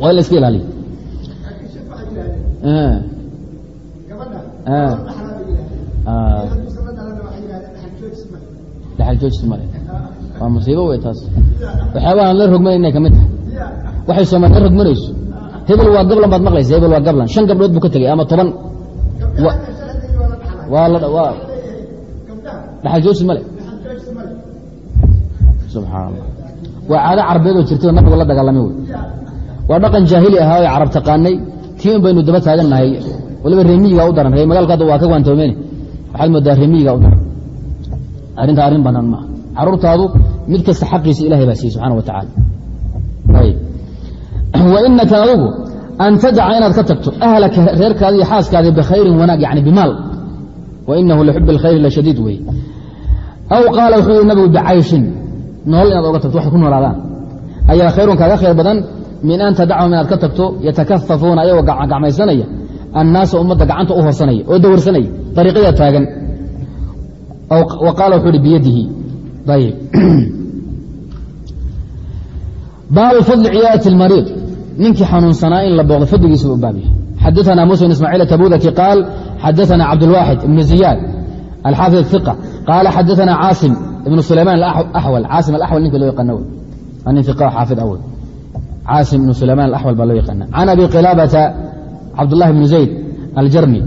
waa in la iska ilaaliya dhaxal joojis male waa musiibo wey taas. Waxyaabahaan la rogmanayna ka mid tahay. Waxay soomaali la rogmanayso. Hebel waa gablan baad maqlaysa hebel waa gablan. Shan gabdhood buu ka tegey ama toban. Dhaxal joojis male subxaan waa caado carabeedoo jirtay nabigu la dagaalamay wey. Waa dhaqan jaahili ahaa o carab taqaanay. Tii baynu daba taagannahay waliba reemiyiga u daran. Ree magaalka hadda waa ka waantoomeen. Waxaad moodaa reemiyiga u daran. Arrintaa arrin banaan maaha caruurtaadu mid kasta xaqiisa ilahay baa siiyey subxana wa tacala wa inaka adugu an tadaca inaad ka tagto ahlaka reerkaada iyo xaaskaada bikhayrin wanaag yani bimaal. Wa inahu lixubi اlkhayri la shadiid wey. Aw qaala wuxuu yihi nabigu bicayshin nool inaad oga tagto waxay ku noolaadaan. Ayaa khayrun kaaga khayr badan min an tadacahum inaad ka tagto yatakafafuuna ayagoo gacmaysanaya annaasa ummadda gacanta u horsanaya oo dawarsanaya ariiqada taagan. Wa qaala wuxuu ihi biyadihi baabu fadli ciyaadati اlmariid ninkii xanuunsanaa in la booqdo fadligiisa u baab yahay xadaثna musa bn ismaaciil atabudaki qaal xadaثna cabdاlwaaxid ibn ziyaad alxaafid iqa qaala xadaثna caasim ibn sulayman axwal caasim alaxwal ninka loo yaqaano nin iqa xaafid awel caasim ibn sulayman alaxwal baa loo yaqaana can abi qilaabata cabdullahi bn zayd aljarmi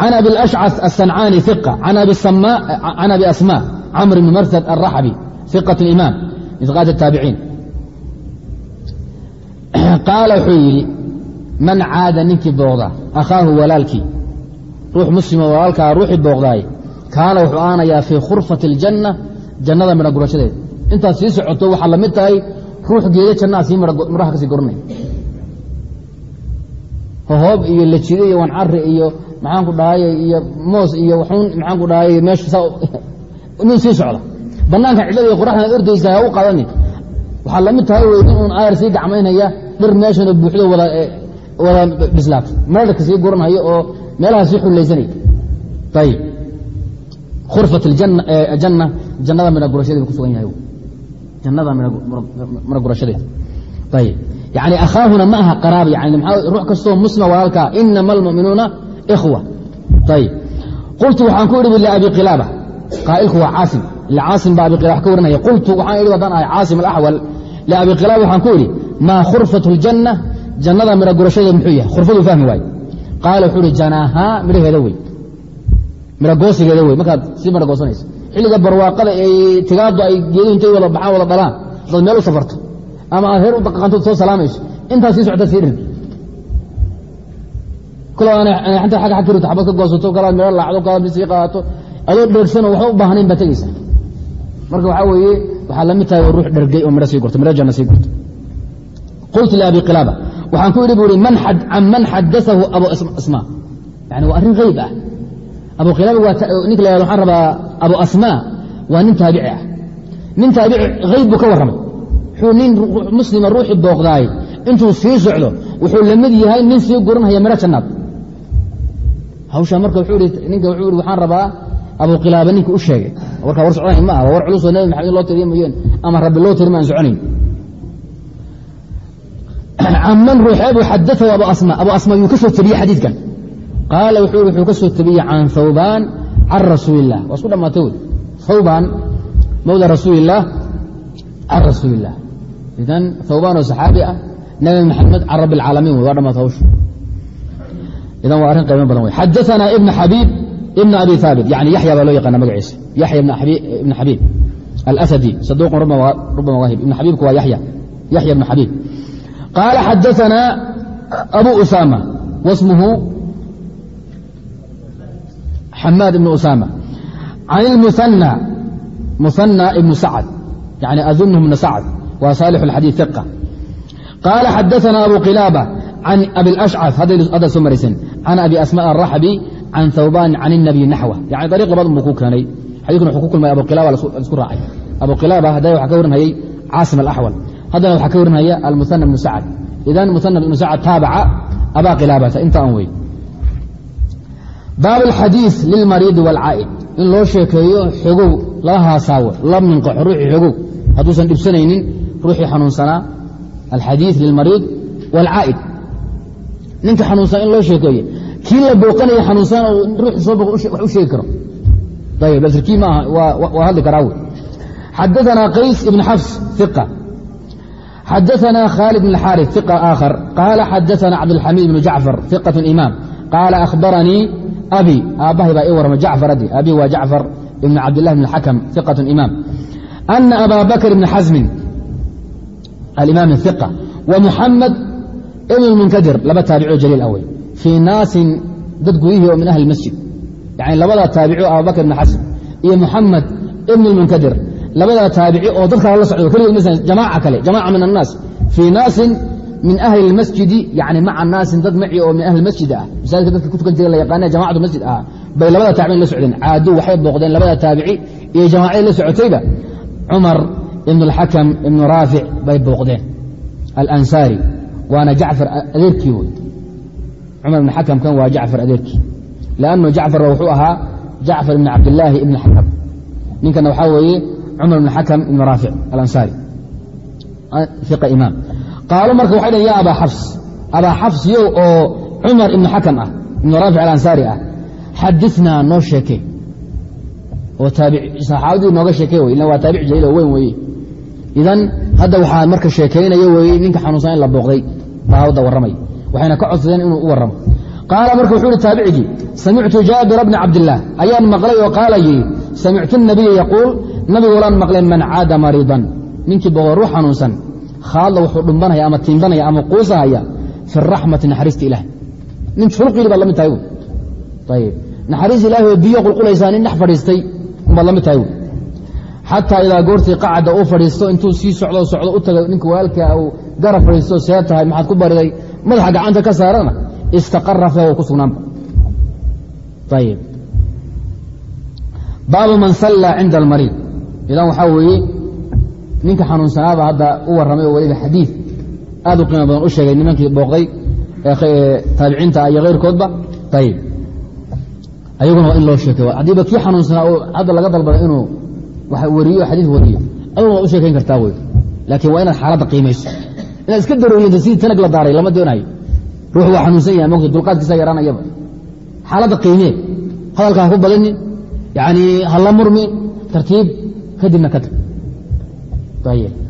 can abi اlashcث aلsancaani iqa can abi asmاء camr bn marsad alraxbi iqaة imaam min iqaat الtaabiciin qaala wuxuu yidhi man caada ninkii booqda akhaahu walaalkii ruux muslimo walaalkaa ruuxii booqdaay kaana wuxuu aanayaa fii khurfati اljanna jannada midha gurashadeeda intaad sii socoto waxaad la mid tahay ruux geeda jannaa sii midhaha ka sii guranaya hohoob iyo lajide iyo wancari iyo maxaanku dhahaye iyo moos iyo waxuun maxaanku dhahaye meesha nin sii socda bannaanka cidlada iyo qoraxdan ordaysa ha u qaadani waxaad la mid tahay wey aayar sii gacmaynaya dhir meeshana buuxdo wada bislaata meedhka sii guranhayo oo meelaha sii ayib khurfat janna jannada midha ku sugan yahay. Jannada midha ayib yani akhaahuna ma aha qaraab yani ruux kastoo muslima walaalkaa. Inama almu'minuuna ikhwa. Ayib qultu waxaan ku idhi liabi qilaaba qaa'ilku waa caasim ila caasim baa abi qilaba wax ka warinaya qultu waxaan idhi haddaan ahay caasim alaxwal liabi waxaan ku idhi maa khurfatu ljanna jannada midha gurashadeeda muxuu yahay khurfaduu fahmi waaye qaala wuxuu ihi janaahaa midhaheeda wey midha goosigeeda wey markaad sii midha goosanaysa xilliga barwaaqada ee tigaaddu ay geeduhu intay wada baxaan wada dhalaan hadaad meel u safarto ama aad reer u daqaqanto soo salaamayso intaad sii socota sii dhirgi kula anta agga ag kirito xabad ka goosato kalaad midho laacdo kalaad sii qaadato adoo dheegsano waxba u baahnayn baad tegeysa marka waxaa weeye waxaad la mid tahay oo ruux dhergay oo midho sii gurto midho janna sii gurto. Qultu liabi qilaaba waxaan ku idhi bu ihi can man xadaahu abu asmaa yani waa arrin hayb ah. Abu qilaaba ninka la yhahdo waxaan rabaa abu asmaa waa nin taabici ah. Nin taabici hayb buu ka warramay. Wuxuu nin muslima ruuxii booqdaay intuu sii socdo wuxuu la yahay nin sii guranhaya midho jannaad. Hawshaa marka ninka wuxuu ihi waxaan rabaa abu qilaaba ninka u sheegay. Warkaa war socdayn ma ah war culusoo nabi maxamed loo tiriya mooyeen ama rabbi loo tiri ma soconayn. Can man ruuxeebu xadaahu abu asma abu asma yuu ka soo tabiyey xadiidkan. Qaala wuxuu wuxuu ka soo tabiyey can thawbaan can rasuuli waa isku dhammaatay wey. Thawbaan mawla rasuuli can rasuuli idan thawbaan oo saxaabi ah nabi maxamed can rabbi alcaalamiin wey waa dhammaata hawsha idan waa arrin qiimo badan wey. Xadaanaa ibna xabiib ibn abi aabit yani yaxya baa loo yaqaana magaciisa. Yaxya ibn xabiib alasadi saduuqun rubama waahib ibn xabiibku waa yaxya yaxya ibn xabiib qaala xadaanaa abu usaama wasmuhu xamaad ibn usaama can ilmusanna musanna ibnu sacad yani adunuhu ibna sacad waa saalix alxadiid iqa qaala xadaanaa abu qilaaba can abi lashcaf hadday soo marayseen can abi asmaa araxbi can thawbaan can الnabiy naxwa yani dariiq labadan buu ku keenay xadikuna wuxuu ku kulmay abu qilaaba laisku raacay abu qilaaba haddana waxaa ka warinhayay caasim alaxwal haddana waxaa ka warinhaya almuhanى bnu sacd idan musanaf ibnu sacad taabaca abaa khilaabata inta an wey baab alxadiid lilmariidi waalcaa'id in loo sheekeeyo xogow lala haasaawo la minqaxo ruuxii xogow hadduusan dhibsanaynin ruuxii xanuunsanaa alxadiid lilmariid waalcaa'id ninka xanuunsan in loo sheekeeyo kii la booqanaya xanuunsan oo ruuxii soo booq wax u sheegi karo ayb laftirkii maaha waa hadli karaa wey xadaثna qays ibn xafs iqa xadaثna khaalid bn اxاariث iqa aakhar qaala xadaثna cabdاlxamiid ibn jacfar iqaة imaam qaala akhbaranii abi aabbahay baa ii warramay jacfar adi abi waa jacfar ibn cabdillahi bn اxakm iqaة imaam ana aba bakr ibn xasmin alimaam iqa wa muxamed ibn اlmunkadir laba taabico jaliil awey fii naasin dad guyihii oo min ahli masjid yani labadaa taabici o abubakr ibn xasm iyo muxamed ibn اlmunkadir labadaa taabici oo dad kale la socdo keligood jamaaca kale jamaca min annaas fii naasin min ahli اlmasjidi yani maca naasin dad maci oo min ahli masjid ah masaajidka dadka ku tukan jira la yaqaana jamacatu masjid ah bay labada taabicin la socdeen caadu waxay booqdeen labada taabici iyo jamaacadii la socotayba cumar ibn اlxakam ibn raafic bay booqdeen alansaari waana jacfar adeerkii wey cumar ibn xakamkan waa jacfar adeerkii lannu jacfar wuxuu ahaa jacfar ibn cabdilaahi ibn xakam ninkana waxaa weeye cumar ibn xakam ibn raafic alansaari iqa imaam qaalo marka waxay dhn ya abaa xafs abaa xafs yow oo cumar ibn xakam ah ibn raafic alansaari ah xadinaa noo sheekee oo saxaabadii nooga sheekey wey ila waa taabic jaliil oo weyn weeye idan hadda waxaa marka sheekaynaya weeye ninka xanuunsan in la booqday baa hadda warramay waxayna ka codsadeen inuu u warramo. Qaala marka wuxuu ihi taabicigii samictu jaabira bna cabdillaah. Ayaan maqlay oo qaala yidhi samictu nabiya yaquul nabigulaan maqlay man caada mariidan. Ninkii boqor ruux xanuunsan khaadla wuxuu dhumbanaya ama tiimbanaya ama quusahaya fi raxmati naxariista ilaah. Nin fulqili baad la tahay ayib naxariis ilaahi oo biyo qulqulaysaa nin dhex fadhiistay umbaad la tahay xataa idaa goortii qacda uu fadhiisto intuu sii socdo socdo u taga ninka walaalkaa uu garab fadhiisto see tahay maxaad ku bariday madaxa gacanta ka saarana istaqara fahuwa ku sugnaanba. Ayib baabu man sallaa cinda almariid idan waxaa weeye ninka xanuunsanaaba hadda u warramay oo weliba xadiid aad u qiimo badan u sheegay nimankii booqday taabiciinta iyo hayrkoodba ayib ayaguna waa in loo sheekay haddiiba kii xanuunsanaa oo hadda laga dalbada inuu wax wariyo xadiid wariyo aduguna waad u sheekayn kartaa wey laakiin waa inaad xaaladda qiimayso inaad iska darooyinta sidii tanag la daaray lama doonayo. Ruux waa xanuunsan yahay mogta dulqaadkiisa yaraanayaba xaaladda qiimee hadalka ha ku badinin yani hala murmi tartiib kadibna ka tag.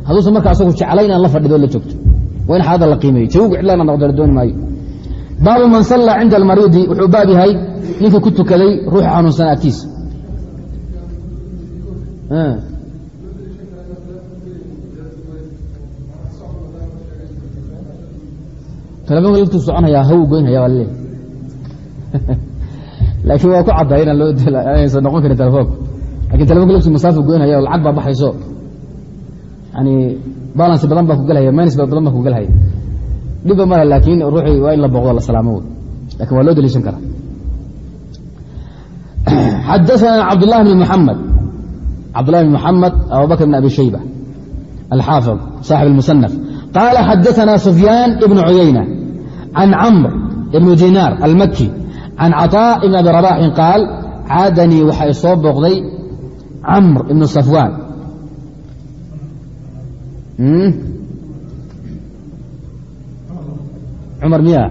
Hadduusan marka asagu jeclayn inaan la fadhido la joogto. Waa in xaaladda la qiimeeyo. Jawigu cidla inaad noqdo la dooni maayo. Baabu man sallaa cinda almariidi wuxuu baab yahay ninkii ku tukaday ruuxa xanuunsan agtiisa telefonka laftuu soconaya haw goynhaya waa laleeyahy laakiin waa ku cadday inaan loo aysan noqon karin telefoonku lakin telefonka laftuu masaafu goynhaya oo lacag baa baxayso yani balansi badan baa ku gelhaya minus badan baa ku gelhaya dhibba male laakiin ruuxii waa in la booqdo la salaamo wey lakin waa loo daliishan karaa xadaثna cabdالlah bn mحamed cabdالlah bn mحamed abubakr bn abi shayba alxaafiظ صaaxib الmusanaf qaala xadaثna sufyaan ibn cuyayna can camr ibn dinaar almaki can caطاء ibn abi rabaxin qaal caadanii waxay soo booqday camr ibn safwaan cumar miya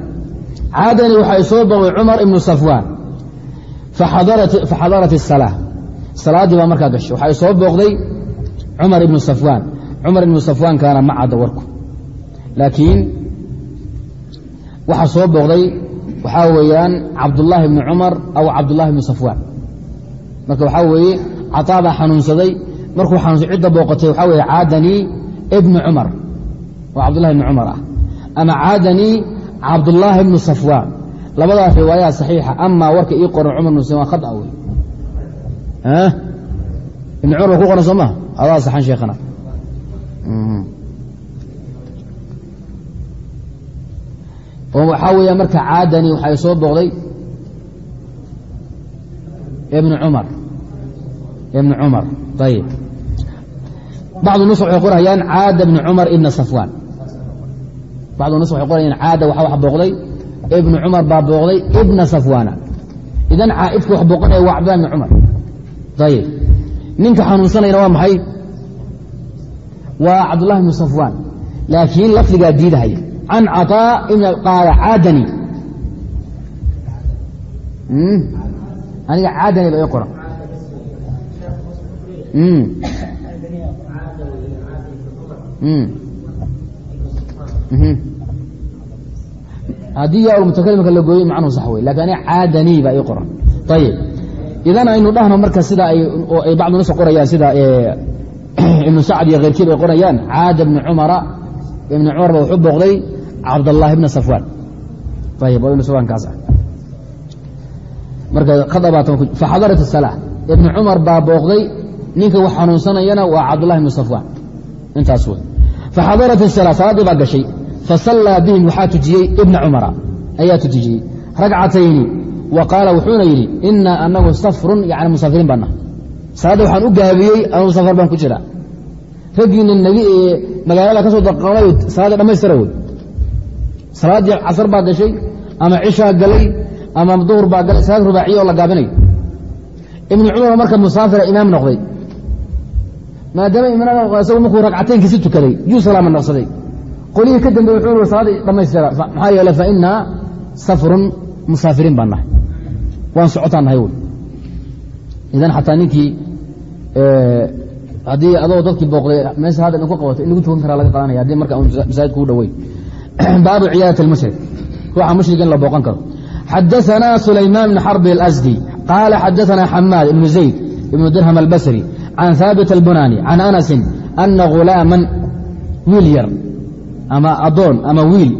caadanii waxay soo booqday cumar ibnu safwaan faxadarat الsalaa salaaddii baa markaa gashay waxay soo booqday cumar ibnu safwaan cumar ibnu safwaan kaana ma cadda warku laakiin waxaa soo booqday waxaa weeyaan cabdullaahi ibni cumar aw cabdullahi ibnu safwaan marka waxaa weeye cataa baa xanuunsaday markuu xanuunsay cidda booqatay waxaa weeye caadanii ibnu cumar oo cabdullahi ibni cumar ah. Ama caadanii cabdullaahi ibnu safwaan labadaas riwaayaat saxiixa amaa warka ii qoran cumar ibnu safwaan khata wey ibni cumar ku qoran soo maha adaa saxan sheekhana oo waxaa weeya marka caadani waxay soo booqday ibnu cumar ibnu cumar ayib bacdu nus waxay qorhayaan caada ibnu cumar ibna safwaan bacdu nas waxay qorayaan caada waxa wax booqday ibnu cumar baa booqday ibna safwaana idan caaidka wax booqanaya waa cabdillah ibni cumar ayib ninka xanuunsanayna waa maxay? Waa cabdullahi ibnu safwaan laakiin lafdigaa diidahaya caطaa ibn qaala caadani aniga caadani ba ii qoran haddii yaa mutakalimka la gooyey macnuhu sax wey laakiin aniga caadanii baa ii qoran ayib idan aynu dhahno marka sida ay bacdu nas qorayaan sida ibnu sacd iyo keyrkiib ay qorayaan caada ibni cumara ibni cumar ba wuxuu booqday cabdاllahi ibna safwaan ayib waa ibnu safwaan kaas ah marka faxadarat الsalaa ibni cumar baa booqday ninka wax xanuunsanayana waa cabdullahi ibnu safwaan intaas wey faxadarat الsalaa salaaddii baa gashay fasallaa bihim waxaa tujiyey ibna cumara ayaa tujiyey ragcatayni wa qaala wuxuuna yidhi inaa anagu safrun yani musaafiriin baan nahay salaadda waxaan u gaabiyey anugu safar baan ku jira raggiina nebi ee magaalada ka soo daqamay salaaddii dhammaystira wey salaaddii casar baa gashay ama cishaa galay ama duhur baa galay salaad rubaaciya oo la gaabinayo ibnu cumar marka musaafira imaam noqday. Maadaama isagu markuu ragcataynkiisi tukaday yuu salaama noqsaday qolihii ka dambe wuxuu salaadii dhammaystira maxaa yeele fa inaa safrun musaafiriin baan nahay. Waan socotaan nahay wy idan xataa ninkii haddii adoo dadkii booqday meesha hadda inku qabato in lagu tukan karaa laga qadanaya haddii marka masaajid kugu dhoweyn baabu ciyaadat اlmushrik ruuxa mushrik in la booqan karo xadaثana sulaymaan bn xarbi اlasdi qaala xadaثana xamaad ibnu zayd ibnu dirham albasri can haabit albunani can anasin ana ghulaaman wiil yar ama adoon ama wiil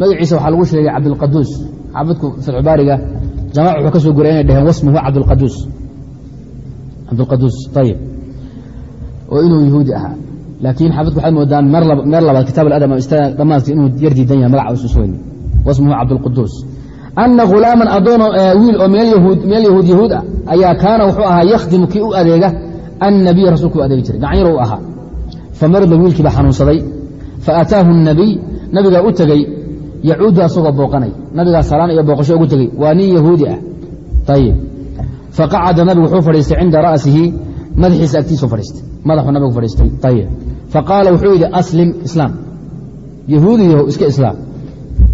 magaciisa waxaa lagu sheegay cabdilqaduus xaafidku fatxubaariga jamac wuxuu ka soo guray inay dhaheen wasmuhu cabdilqaduus cabdilqaduus ayib oo inuu yahuudi ahaa laakiin xaafidku waxaad moodaan meer labaad kitaab aladab dhammaadka inuu yar diidan yahay magaca ususweyn wasmuhu cabdilquduus ana hulaaman adoon wiil oo meel yahuud yahuud ah ayaa kaana wuxuu ahaa yakhdimu kii u adeega annabiy rasulka u adeegi jiray gacanyar u ahaa famarida wiilkii baa xanuunsaday faataahu الnabiy nabigaa u tegey yacuudu asagoo booqanay nabigaa salaan iyo booqasho ugu tegey waa nin yahuudi ah ayib faqacada nabigu wuxuu fadhiistay cinda ra'sihi madaxiisa agtiisu fadhiistay madaxuu nabigu fadhiistay ayib faqaala wuxuu yidhi aslim islaam yahuudiyaho iska islaam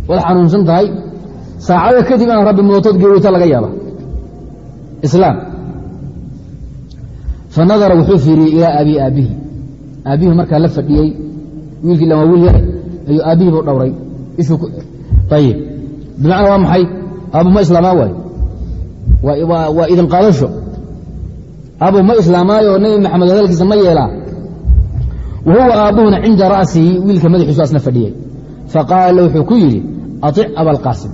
waad xanuunsan tahay saacada kadib inaan rabbi mootood geerita laga yaaba islaam fanadara wuxuu fiiriyey ilaa abii aabbihi aabbihi markaa la fadhiyey wiilkii waa wiil yare ayuu aabbihii buu dhowray ayib bimacnaa waa maxay aabbu ma islaamaa waayo waa idin qaadasho aabbu ma islaamaayo nebi maxamed hadalkiisa ma yeelaa wa huwa aabbuhuna cinda ra'sihi wiilka madaxiisu asna fadhiyey faqaala wuxuu ku yidhi aic abalqaasim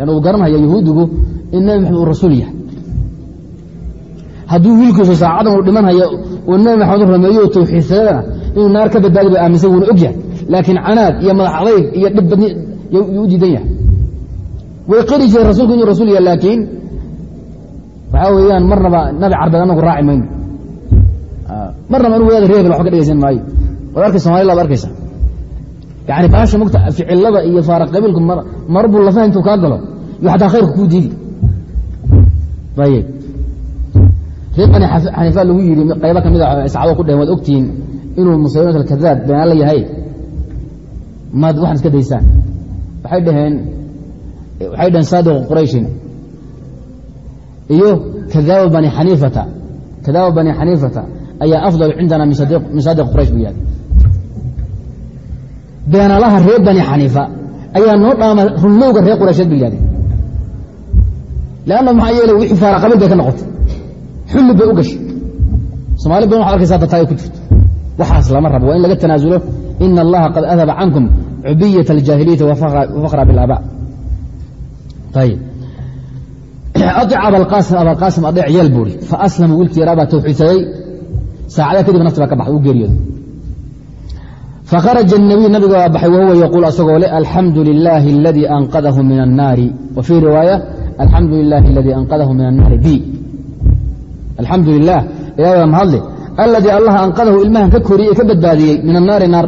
an uu garanhaya yahuudigu in nebi maxamed uu rasuul yahay hadduu wiilkiisu saacadan uu dhimanhayo uu nebi maxamed u rameeyo tawxiidsadana inuu naar ka badbaadi ba aaminsan wuuna og yahay laakiin canaad iyo madax adayg iyo dhib badni yuu u diidan yahay way qiri jireen rasulku inuu rasuul yahay laakiin waxaa weeyaan marnaba nabi carbeed anagu raaci mayno marnaba anu wadaada reebel wax ka dhegaysan maayo. Waad arkay arkaysa. Yani baasha mogta ficilada iyo faara qabiilku mar buu lafaha intuu kaa galo. Iyo xataa khayrka kuu diidi. Ayib reer bani xaniifa lagu yidhi qaybo ka mid a saacado ku dhaheen waad ogtihiin inuu musalimat alkadaab beenaan la yahay. Maad waxaan iska daysaan. Waxay dhaheen waxay dhaheen saadiqu qurayshin iyo kadaaba bani xaniifata. Kadaaba bani xaniifata ayaa afdal cindana min saadiq quraysh buu yahay beenalaha reer bani xaniifa ayaa noo dhaama runnowga reer quraysheed bay yidhahdeen leanna maxaa yeeley wixii faara bay ka noqotay. Xulli bay u gashay. Somaali badan waxad arkaysaa dataa ay ku jirto. Waxaas lama rabo waa in laga tanaasulo ina allaha qad adhaba cankum cubiyat aljaahiliyati wafakra bilaaba ayib aic abalqaasim abalqaasim adeec yeel buuri faaslama wiilkii yaraa baa tawxiidsaday saacada kadib nafti baa ka baxay u geeriyooday fakharaja الnabiy nabiga waa baxay wahuwa yaquul asagoo le alxamdu lilaahi aladii anqadahu min الnaari wa fii riwaaya alxamdu lilaahi aladii anqadahu min الnaari bi alxamdu lilah ilahay baa mahadle aladii allah anqadahu ilmahan ka koriyey ee ka badbaadiyey min annaari naar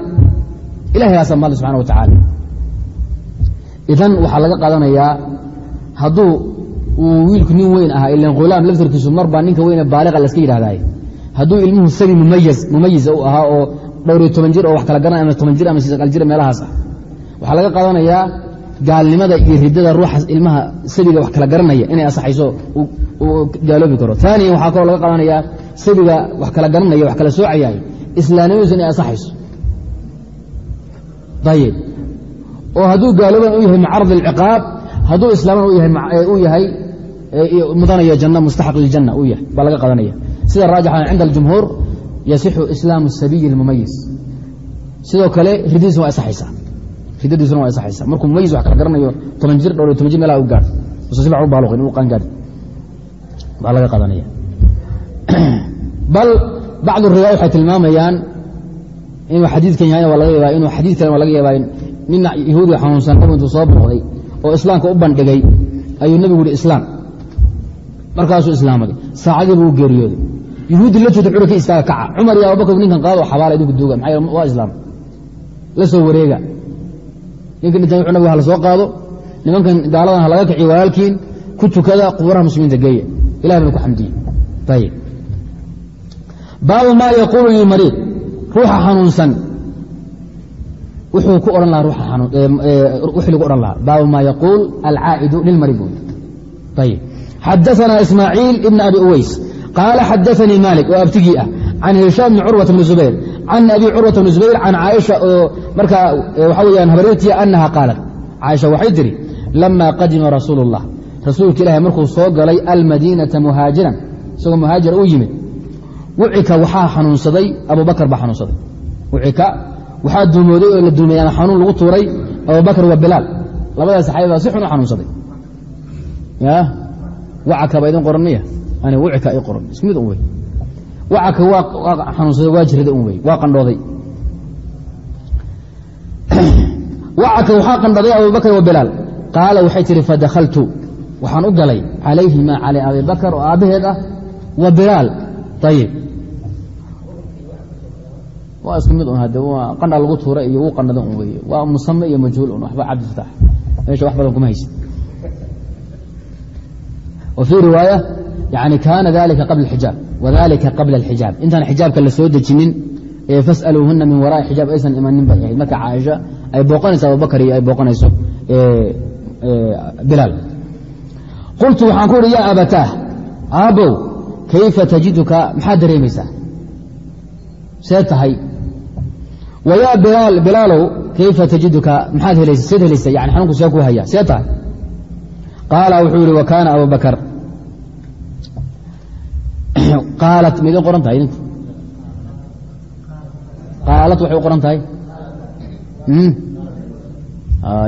ilahay aasaa mahadle subxana wa tacala idan waxaa laga qaadanayaa hadduu uu wiilku nin weyn ahaa ilan khulaam laftarkiisu marbaa ninka weyne baaliqa laska yidhahdaay hadduu ilmuhu sabi mumayisa u ahaa oo dhowr iyo toban jir oo wax kala garanay ama toban jir ama saqal jir meelahaas ah. Waxaa laga qaadanayaa gaalnimada iyo ridada ruuxa ilmaha sabiga wax kala garanaya inay asaxayso uu gaaloobi karo. Aaniyan waxaa kaloo laga qaadanayaa sabiga wax kala garanaya wax kala soocayaay islaamnimadiisu inay asaxayso ayib oo hadduu gaalooban u yahay macarad alciqaab hadduu islaaman u yahay mudanaya janna mustaxaq liljanna u yahay baa laga qadanaya sida raajixan cinda aljumhuur yasixu islaamu sabiyi اlmumayis sidoo kale ridadiisna waa asaxaysaa ridadiisuna waa asaxaysaa markuu mumayis wax kala garanayo toban jir dhowr toban jir meelaha u gaadh usa si baaluqin u qaangaadh baa laga qadanaya bal bacdu riwaaya waxay tilmaamayaan inuu xadiidkan yahayna waa laga yaabaa inuu xadiid kalen waa laga yaabaa nin yahuudiga xanuunsan nabigu intuu soo booqday oo islaamka u bandhigay ayuu nebigu yihi islaam markaasuu islaamay saacadiibu u geeriyooday. Yuhuudi la joogta cura istaaga kaca. Cumar iyo abubakr ninkan qaado xabaala idinku duuga. Maxaa waa islaam. La soo wareega. Ninkan dhintan wuxuu nabigu hala soo qaado. Nimankan gaaladan ha laga kiciyo walaalkiin ku tukada quburaha muslimiinta geeya ilahi bana ku xamdiye ayib baabu maa yaquulu lilmariid ruuxa xanuunsan. Wuxuu ku odhan lahaa wixii lagu odhan lahaa. Baabu maa yaquul alcaa'idu lilmariid buu ayib xadaثna ismaaciil ibn abi uways qaala xadaثanii malik oo abtigii ah can hishaam bni curwata bni zubayr can abi curwata bni zubayr can caaisha oo markaa waxa weyaan habareertiya anaha qaalat caaisha waxay tihi lama qadima rasuulu اllah rasuulka ilaahi markuu soo galay almadiinata muhaajiran isagoo muhaajir u yimid wicika waxaa xanuunsaday abubakar baa xanuunsaday wicika waxaa duumooday oo la duumay ama xanuun lagu tuuray abubakar waa bilaal labadaas saxaabada si xun u xanuunsaday wacaka baa idin qoran miya ani wicika i qoran ismid un wey wacaka waa xanuunsaday waa jirada un wey waa qandhooday wacaka waxaa qandhaday abubakar wa qaala waxay tihi fadakhaltu waxaan u galay calayhima calay abibakar oo aabbaheed ah wa bilaal ayib waa isku mid un waa qandha lagu tuura iyo wuu qandhada un wey waa musame iyo majhuul un waxba cabdifataax meesha wax badan kuma haysid fii riwaaya yani kaana dalika qabla اxijaab wadalika qabla اlxijaab intaan xijaabka la soo dejinin ee fas'aluuhuna min waraai xijaab aysan imanin bay ahayd marka caaisha ay booqanayso abubakar iyo ay booqanayso bilaal qultu waxaan ku uhi yaa abataah aabbow kayfa tajiduka maxaad dareemaysaa see tahay bilaal bilaalow kayfa tajiduka maxaad helaysa seed helaysa yani xanuunku see ku haya see tahay qaala wuxuu yihi wa kaana abubakar qaalat ma idin qoran tahay idinku qaalat waxay u qoran tahay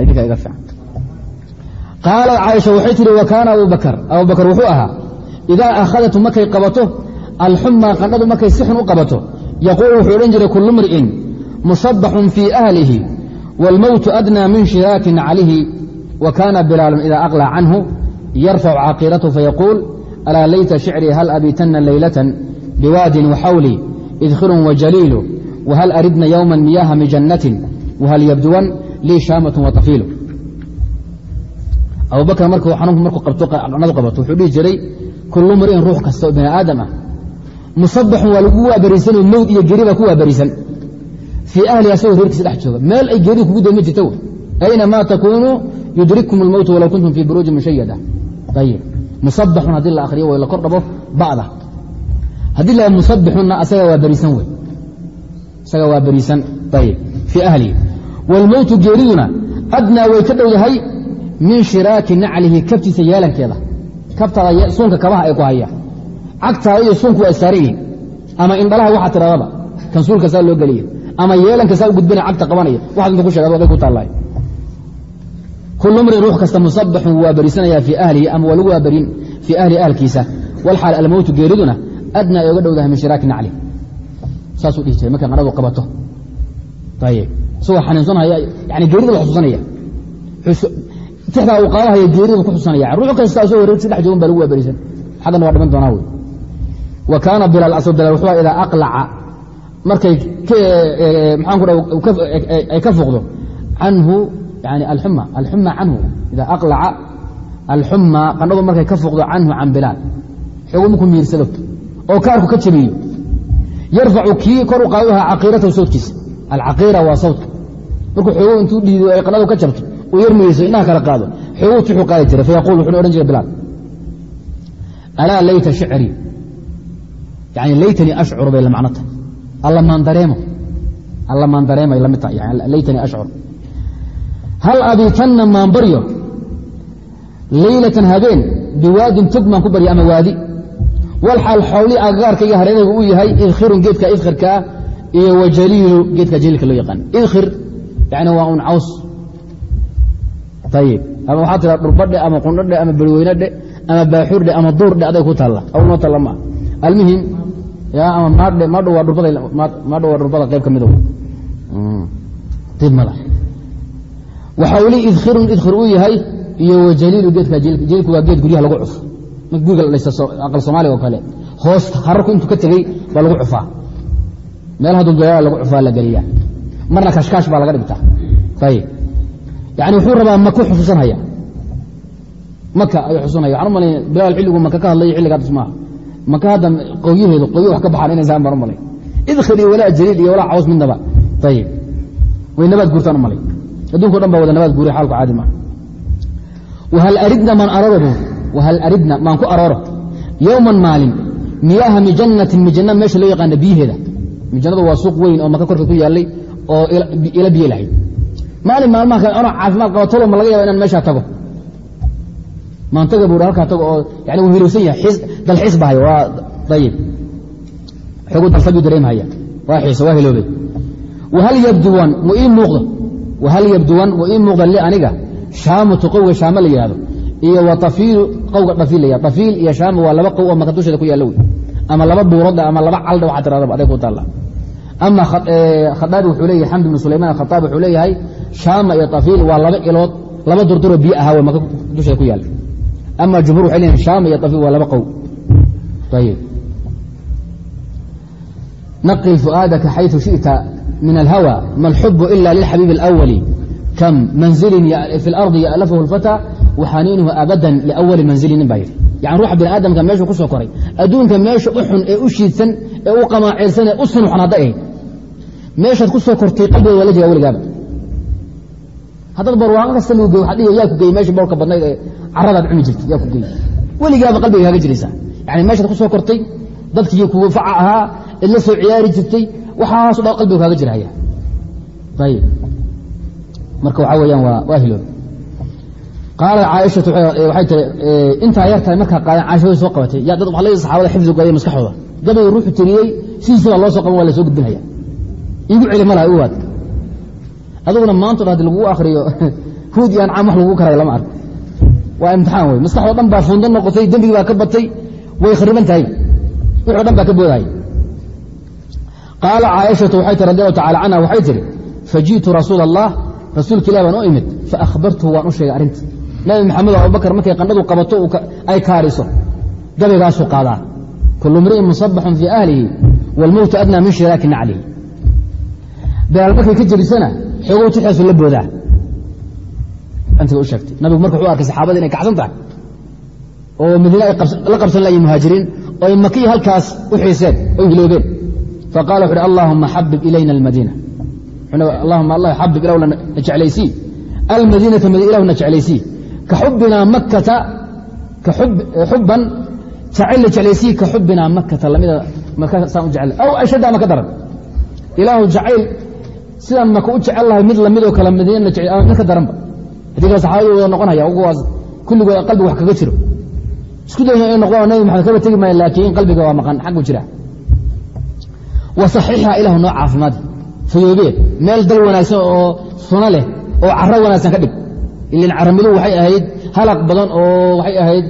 idinka iga fiican qaalat caaisha waxay tihi wa kaana abubakar abubakar wuxuu ahaa idaa akhadatu markay qabato alxumaa qandhadu markay si xun u qabato yaquulu wuxuu odhan jiray kullu mri'in musabaxun fii ahlihi wاlmowtu adnaa min shiraakin calihi wa kaana bilaalun ida aqlى canhu yarfacu caqiiratahu fayaquul alaa layta shicrii hal abiitanna leylatan biwaadin waxawlii idkhirun wajaliilu whal aridna yowma miyaha mijannatin whal yabduwan lii shaamatun watafiilu abubakr markuu xanuunku markuu qabtaqnadu qabato wuxuu dhihi jiray kullu mri'in ruux kasta oo bani aadam ah musabaxun waa lagu waabariisanoo mowd iyo geri baa ku waabariisan fii ahlihi asagoo reerkiisa dhex jooga meel ay geeridu kugu dayma jirta wey aynamaa takuunuu yudrikkum اlmowtu walow kuntum fii buruujin mushayada ayib musabaxun haddii la akhriyo way la kor dhabo ba'da haddii la musabixunna asaga waa bariisan wey isaga waa bariisan ayib fii ahlihi wاlmowtu geeriduna adnaa way ka dhow yahay min shiraaki naclihi kabtiisa yeelankeeda kabtaada suunka kabaha ay ku haya cagtaada iyo suunku waa saaran yihiin ama indhalaha waxaa tiradaba kan suulka saa loo geliya ama yeelanka saa u gudbina cagta qabanaya waxaad inta ku kullu mrin ruux kasta musabaxun waa bariisanayaa fii ahlihi ama waa lagu waabarin fii ahli ahlkiisa walxaal almowtu geeriduna adnaa ay oga dhowdahay min shiraaki naclihi saasuu dhihi jiray markay qanadu qabato ayib isagoo xaniinsanhaya yani geerida la xusuusanaya tixdaa uu qaadahaya geeridu ku xusanaya ruux kasta asagoo reerkiisa dhex joogan baa lagu waabarisan xaggana waa dhiman doonaa wey wa kaana bilaal asoo bilaal wuxuu idaa aqlaca markay maxaan ku ay ka fuqdo canhu yani alxuma alxuma canhu idaa aqlaca alxuma qandhadu markay ka fuqdo canhu can bilaal xoogu markuu oo kaarku ka jabiyo yarfacu kii kor u qaadaha caqiiratahu sawdkiisa alcaqiira waa sawdka markuu xoogu intuu dhiido ay qandhadu ka jabto uu yar inaha kala qaado xoogu tixuu qaadi jiray fayaqul wuxuu odhan jiray bilaal alaa layta shicrii yani laytanii ashcur bay la macno tahay alla maan dareemo alla maan dareemay la mid tahay yani laytanii ashcur hal abiitanna maan baryo? Leylatan habeen biwaadin tog maan ku baryo ama waadi? Walxaal xawli agagaarkayga hareerayga uu yahay idkhirun geedka idkhirkaa iyo wajaliilu geedka jaliilka loo yaqaan. Idkhir yani waa un caws. Ayib ama waxaa tiraa dhurbadhe ama qundhadhe ama berweynedhe ama baaxurdhe ama duurdhe aday ku taalla. Awnoo talla maa almuhim ama maadhe maadho waa dhurbada qayb ka mida dib mada waxawli idkhirun idkhir uu yahay iyo wajaliilu geedka jaliilku waa geed guryaha lagu cufo. Guriga aqal soomaaliga oo kale. Hoos hararku intuu ka tegey baa lagu cufaa. Meelaha dulduleela lagu cufaa la geliyaa. Marna kashkaash baa laga dhigtaa. Ayib yani wuxuu rabaa maku xusuusanhaya maka ayuu xusuusanaya. Waxaan u bilaal xilligu maka ka hadlay xilligaas maaha maka hadda qowyaheedu qowyo wax ka baxaan inaysaan baan u idkhil iyo walaa jaliil iyo walaa caws midnaba. Ayib way nabaad guurtaan u adduunko dhan baa wada nabaad guuriya xaalku caadi maaha wahal aridna maan arooro wahal aridna maan ku arooro. Yowman maalin miyaaha mijannatin mijanna meesha loo yaqaana biyaheeda. Mijannadu waa suuq weyn oo maka korka ku yaallay oo ila biye lahayd maalin maalmaha kale anoo caafimaad qaba tolo ma laga yaba inaan meeshaa tago. Maantaga buu halkaa tago oo yani wuu hilowsan yahay. Dalxiis bahay waa ayib xoogu dalfabuu dareemhaya waa xiisa waa hiloobay. Wahal yabduwan mu ii muuqdo wahal yabduwan mu ii muuqda li aniga shaamatu qowga shaamo la yihahdo iyo wa tafiilu qowga dhafiil la tafiil iyo shaamo waa laba qow oo maka dusheeda ku yaalla wey. Ama laba buuradda ama laba caldha waxaa tiradaba aday ku taalla. Ama khadaabi wuxuu leeyahay xamd bn sulayman akhaabi wuxuu leeyahay shaama iyo tafiil waa laba ilood laba durduroo biyo ahaa w maka dusheeda ku yaalla. Ama jumhur waxay leeyihiin shaama iyo tafiil waa laba qow ayib naqil fu'aadaka xayثu shiئta min alhawى ma اlxubu ila lilxabiib اlأwli kam manzilin fi اlarضi ya'lafahu اlfatى waxaniinuhu abadan liأwali manzili nin baa yidhi yani ruuxa bini aadamka meeshuu ku soo koray adduunka meesha u xun ee u shiidsan ee u qamaaceelsan ee u sunuxan hadday ahayd meeshaad ku soo kortay qalbiga waa la jira weligaaba haddaad barwaaqo kasta lagu gey waxaa dhihi yaa ku geeyey meesha boorka badnayd ee caradaad cuni jirtay yaa ku geeyey weligaaba qalbiga kaaga jiraysaa yani meeshaad ku soo kortay dadkii kugu faca ahaa eed la soo ciyaari jirtay waxaaso dhan qalbiga kaaga jirhaya ayib marka waxaa weeyaan waa waa hiloob qaalat caaishatu waxay tiri intaa yar markaa qaadan caisha way soo qabatay. Yaa dad waxaa leeyahay saxaabada xifdigooda maskaxdooda. Gabayga ruuxu tiriyey sidiisa baa loo soo qaban waa la gudbinaya. Iigu celi ma laha u waad. Aduguna maanto dha hadi lagugu akriyo huud iyo ancaam wax lagugu karaya lama arko. Waa imtixaan wey maskaxdoo dhan baa fuundo noqotay dembigii baa ka batay way khariban tahay. Wixoo dhan baa ka boodaya qaala caaishatu waxay tii radi allahu tacala canha waxay tihi faji'tu rasuula allah rasuulka ilah baan u imid faahbartuhu waan u sheegay arrinta nabi maxamed oo abubakar markay qandhadu qabato ay kaariso gabaygaasuu qaadaa kulu mri'in musabaxun fii ahlihi wاlmowtu adnaa min shiraaki naclihi beelaal markay ka jebisana xoogow tixaasu la boodaa intiba u sheegtay nabigu marka wuxuu arkay saxaabada inay kacsan tahay oo madiine ay la qabsan layiin muhaajiriin oo ay makiyi halkaas u xiiseen oy hiloobeen faqala wuxu uhi allahuma xabib ilayna almadiina allahuma allah xabib ilahna na jeclaysii almadiinata madi ilahna jeclaysii ka xubinaa makkata ka xubban jacayl la jeclaysii ka xubinaa makkata lamida maka saan u jecel aw ashadda ama ka daran ilaahu jacayl sidaan maka u jecel lahay mid lamidoo kale madiina ama mid ka daranba haddii kale saxaabadu wada noqonaya uguwaas kulligood qalbiga wax kaga jiro isku dayna inay noqdaan nabi maxamed kaba tegi maayo laakiin qalbiga waa maqan xaggu jira wa saxiixa ilahu noo caafimaad. Fayoobeed meel dal wanaagsan oo suno leh oo caro wanaagsan ka dhig. Ilan caramidu waxay ahayd halaq badan oo waxay ahayd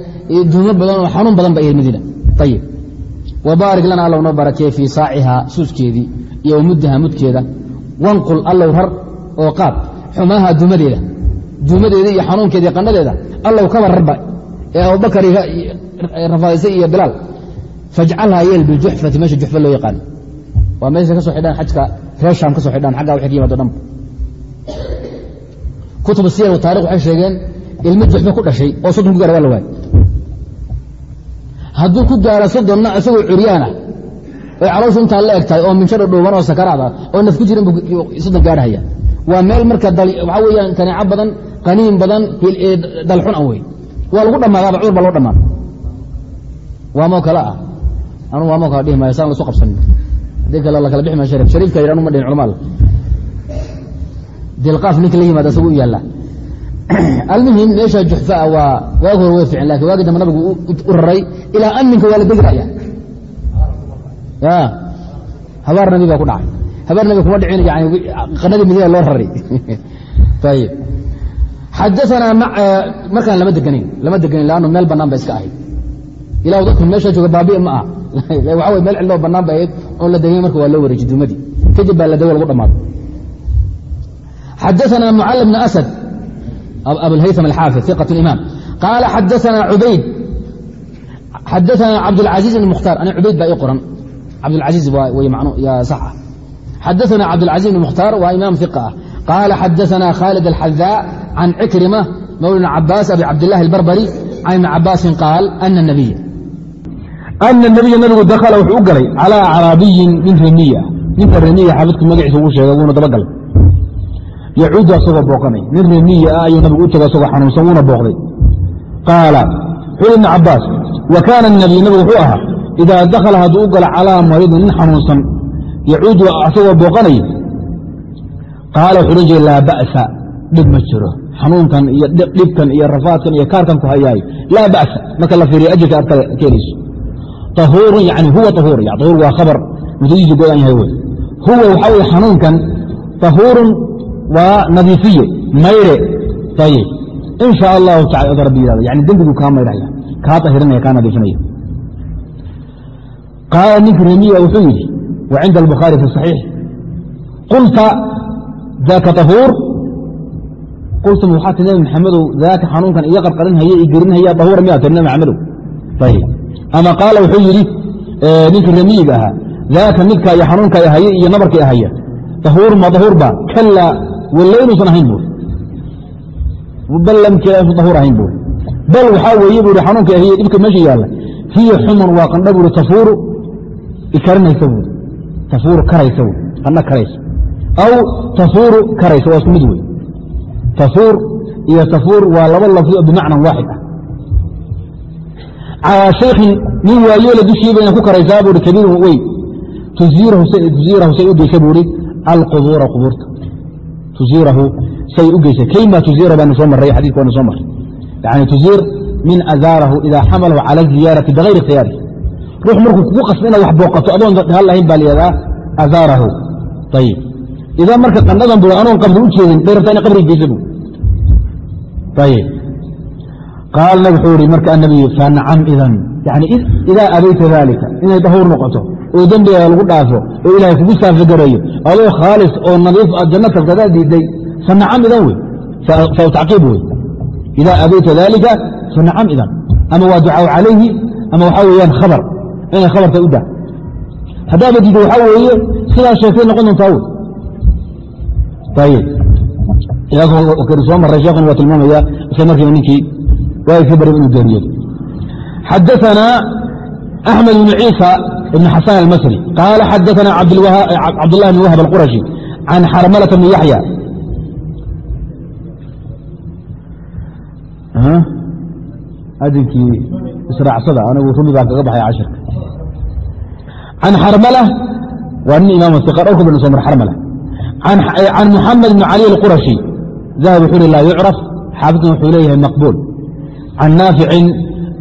duumo badan oo xanuun badan ba ahayd madiina. Ayib wabaarik lana allow noo barakeeye fii saacihaa suuskeedii iyo wamuddaha mudkeeda. Wanqul allow rar oo qaad xumaaha duumadeeda. Duumadeeda iyo xanuunkeeda iyo qanadeeda allow kaba rarba. Ee abubakar rafaadisay iyo bilaal. Fajcalhaa yeel biljuxfati meesha juxfa loo yaqaano waa meesha ka soo xidhaan xajka reer shaam ka soo xidhaan xaggaa waxay ka yimaado dhanba kutub siyar taarikh waxay sheegeen ilmo juxba ku dhashay oo soddon ku gaara waa la waay hadduu ku gaaro soddonna isagoo curyaana oy calooshu intaa la eg oo minshadha dhuuban oo sakaraad ah oo naf ku jirin buu soddon gaarhaya waa meel marka waxaa weyaan kaneeco badan qaniin badan dalxun an wey waa lagu dhammaadaaba cudur baa loo dhamaada waamoo kale ah? Anu waamoo kale dhihi maayo saan lasu qabsanin haddii kale la kala bixi maya sharif. Shariifka yidhi anu ma dhihin culamaal dilqaaf ninka la yimaada isagu u yaalla. Almuhim meesha juxfaa waa waag hore way ficin laakiin waagi dambe nabigu u raray ilaa aminka waa la degraya ya. Habaar nabi baa ku dhacay. Habaar nabi kuma dhicin yani qanadii madiina loo raray ayib xadaanaa markaan lama deganayn lama deganin laannu meel bannaan ba iska ahayd. Ilah dadku meesha jooga baabi ma ah waxa wey meel cidloo bannaan ba ahayd oon la degany marka waa loo wareeji dumadii kadib baa la dawo lagu dhamaado xadaanaa mucall bna asad abulhayam alxaafid iqat imaam qaala xadaanaa cubayd xadaanaa cabdاlcaziiz bn mukhtaar ani cubayd baa ii qoran cabdاlcaziiz way ya sax ah xadaanaa cabdاlcaziiz bn mukhtaar waa imaam iqa ah qaala xadaanaa khaalid alxadaa can cikrima mawla cabaas abi cabdillahi albarbari can ibni cabaasin qaal ana nabiya ana nabiya nabigu dakhala wuxuu u galay calaa caraabiyin nin remiya ninka remiya xaafidku magaciisa uu sheegay wuuna dabagalay yacuudu asagoo booqanay nin remiya ah ayuu nabigu u tago asagoo xanuunsan wuuna booqday qaala wuxuu ibni cabaas wa kaana nabiy nabigu wuxuu ahaa idaa dakhala hadduu u galo calaa mariidin nin xanuunsan yacuudu asagoo booqanay qaala wuxuu odhan jiray laa ba'sa dhib ma jiro xanuunkan iyo dhibkan iyo rafaadkan iyo kaarkan ku hayaayo laa ba'sa marka la fiiriyo ajirka aad ka helayso tahuurun yani huwa tahuur tahuur waa khabar mutadiisu godan yahay wey huwa waxaa weye xanuunkan tahuurun waa nadiifiye mayre ayib in allahu tacala rabbi yihahdo yani dembigu kaa maydhaya kaa tahirinaya kaa nadiifinaya qaala ninka remiya wuxuu yidhi wa cinda albukhaari fi saxiix qulta daaka tahuur qultum waxaa ti nabi maxamedow daaka xanuunkan iga qarqarinhaya i gerinhaya dahuura miyaa tiri nabi maxamedow ayib ama qaala wuxuu yidhi ninka remiyiga ahaa daaka midka iyo xanuunka ahaya iyo nabarka ahaya dahuur ma dahuur ba kala wallaynuusan ahayn buuri bal lamkeesu dahuur ahayn buuri bal waxaa weeye buuri xanuunka ahiye dhibka meesha yaalla. Hiya xumun waa qandha buuri tafuuru ikarinaysa buuri tafuuru karaysa buuri qandha karaysa. Aw tafuuru karaysa waa isku mid wey tafuur iyo tafuur waa laba lafdi bimacnan waaxid ah calaa shaykhin nin waayeela dushii ku karaysaa buuri kabiirun wey tuziirahu say u geysa buuri alqubuura qubuurta tuziirahu say u geysa kayma tuziira baanu soo marray xadidka waanu soo marray. Yani tuziir min azaarahu idaa xamalahu cala ziyaarati bigayri ikhtiyaari ruux markuu kugu qasba inaad wax booqato adoon hal lahayn baa layihahdaa azaarahu. Ayib idaa marka qandhadan bui anoon qabri u jeedin bay rabtaa ina qabriga geysa bu ayib qaal nab wuxuu ihi marka annabiy fanacam idan yani idaa abayta daalika inay dahuur noqoto oo dembiga lagu dhaafo oo ilaahay kugu saafagareeyo adoo khaalis oo nadiif janno tagtadaa diiday fanacam idan wey faw tacqiib wey idaa abayta daalika fanacam idan ama waa ducaaw calayhi ama waxaa weeyaan khabar inay khabarta u daa haddaaba diida waxaa weeye sidaa sheegtay noqon doontaa wey soo maray sheekuna waa tilmaamaya isla markiiba ninkii waagi ka baryaba inuu geeriyoodo xadaثana أحمد بن عيسى بن حسان المسري قال xدثنا عبد الله بن وهب القرشي عن xرملة بن يحيى adinkii israacsada anigu rumi baan kaga baxay cashirka can xarmلة waa nin imaam ثiqa dhowrka bn somr xarmلة can محamed بن علي القرشي ذahب wuxuu hi laa يucرف xaafidkan wuxuu leeyahay maqبuل can naaficin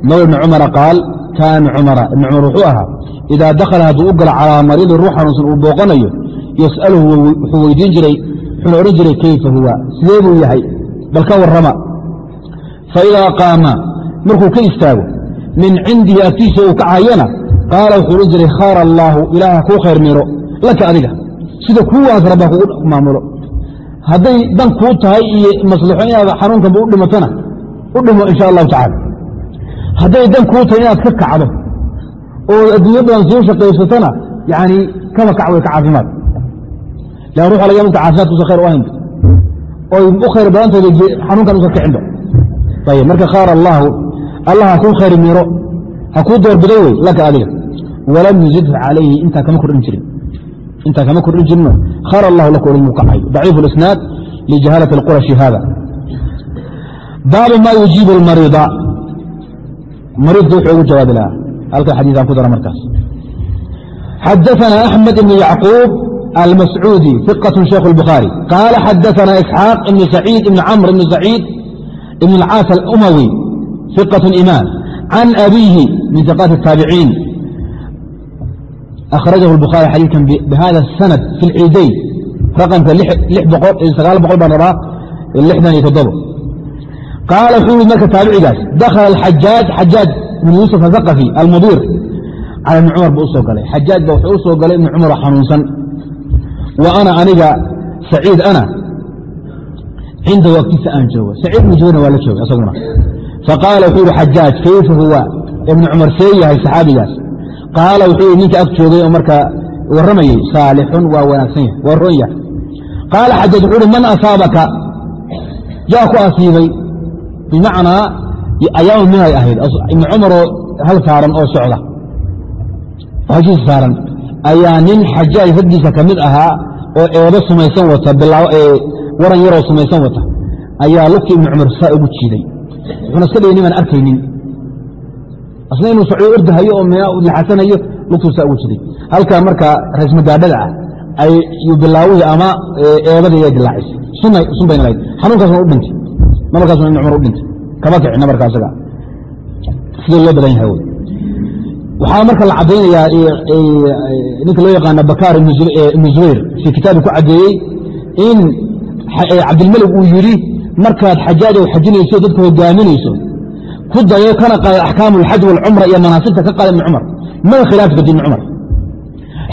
naw ibni cumara qaal kaana cumara ibni cumar wuxuu ahaa idaa dakhala hadduu u galo calaa mariidin ruux xanuunsan uu booqanayo yas'aluhu wuxuu weydiin jiray wuxuuna odhan jiray kayfa huwa sidee buu yahay bal ka warrama faidaa qaama markuu ka istaago min cindihi agtiisa uu kacayana qaala wuxuu odhan jiray khaar allaahu ilaaha kuu khayr miiro laka adiga sida kuwaas rabba kugu maamulo hadday dan kuu tahay iyo maslaxo inaad xanuunkanba u dhimatana u dhimo insha allahu tacala hadday dan kuu tahay inaad ka kacdo oo adduunyo badan soo shaqaysatona yani kaba kac way ka caafimaad. Lan ruxa laga mugta caafimaadkuusa khayr u ahaynba oy u khayr badantooda xanuunkan usan kicinba ayb marka khaar allaahu allah ha kuu khayr miro ha kuu doorbiday wey laka adiga. Walam yuzidhu calayhi intaa kama kordhin jirin. Intaa kama kordhin jirino khaar allahu laka odhan muu kacayo daciif اlisnaad lijahaalati اlqurashi hada baabu ma yujiibu اlmariida mariidka wuxuu ugu jawaabi lahaa halka xadiiثan ku dara markaas xadaثna أحmed بn yacquub almascuudi ثiqة shaykh الbukhaarي qaala xadaثna isxaaq ibn saciid ibn camr ibn saciid ibn اlcaas alumawi ثiqة imaam can abiihi min ثiqaati الtaabiciin akhrajahu الbukhaari xadiiثkan bihada الsanad fi اlciidayn raqamka sagaal boqol baan rabaa lixdan iyo toddobo qaala wuxuu yii marka taabicigaas dakhala alxajaaj xajaaj ibn yuusuf athaqafi almudiir cala ibni cumar buu u galay xajaaj ba wuxuu u galay ibni cumar oo xanuunsan wa ana aniga saciid ana cinda waqtiisa aan joogo saciid ibnu waa la jooga isaguna faqaala wuxuu yihi xajaaj kayfa huwa ibni cumar see yahay saxaabigaas qaala wuxuu yihi ninka ag joogay oo markaa warramayey saalixun waa wanaagsan yahay waa roon yahay qaala xajaaj wuxuu uhi man asaabaka yaa ku asiibay bimacnaa ayaamu minay ahayd ibni cumaroo hal saaran oo socda hashiisa saaran ayaa nin xajaaj raggiisa ka mid ahaa oo eebo sumaysan wata waran yaroo sumaysan wata ayaa lugtii ibni cumar saa ugu jiiday wuxuuna iska dhigay nimaan arkaynin asna inuu socdo ordahayo oo laxasanayo lugtuu saa ugu jiday halkaa marka raysmagaadhada ah ayuu bilaawihii ama eebadii ay dilaacisay sun bayna lahayd xanuunkaasna u dhintay nabarkaasna ibni cumar u dhintay. Kama kici nabarka asaga. Sidoo loo badan yahay waxaa marka la caddaynayaa ninka loo yaqaana bakaar ibnu zubayr fii kitaabi ku caddeeyey in cabdilmelig uu yidhi markaad xajaaj u xajinayso dadka hogaaminayso ku dayo kana qaada axkaamu alxaj walcumra iyo manaasibta ka qaada ibni cumar mana khilaafi karti ibni cumar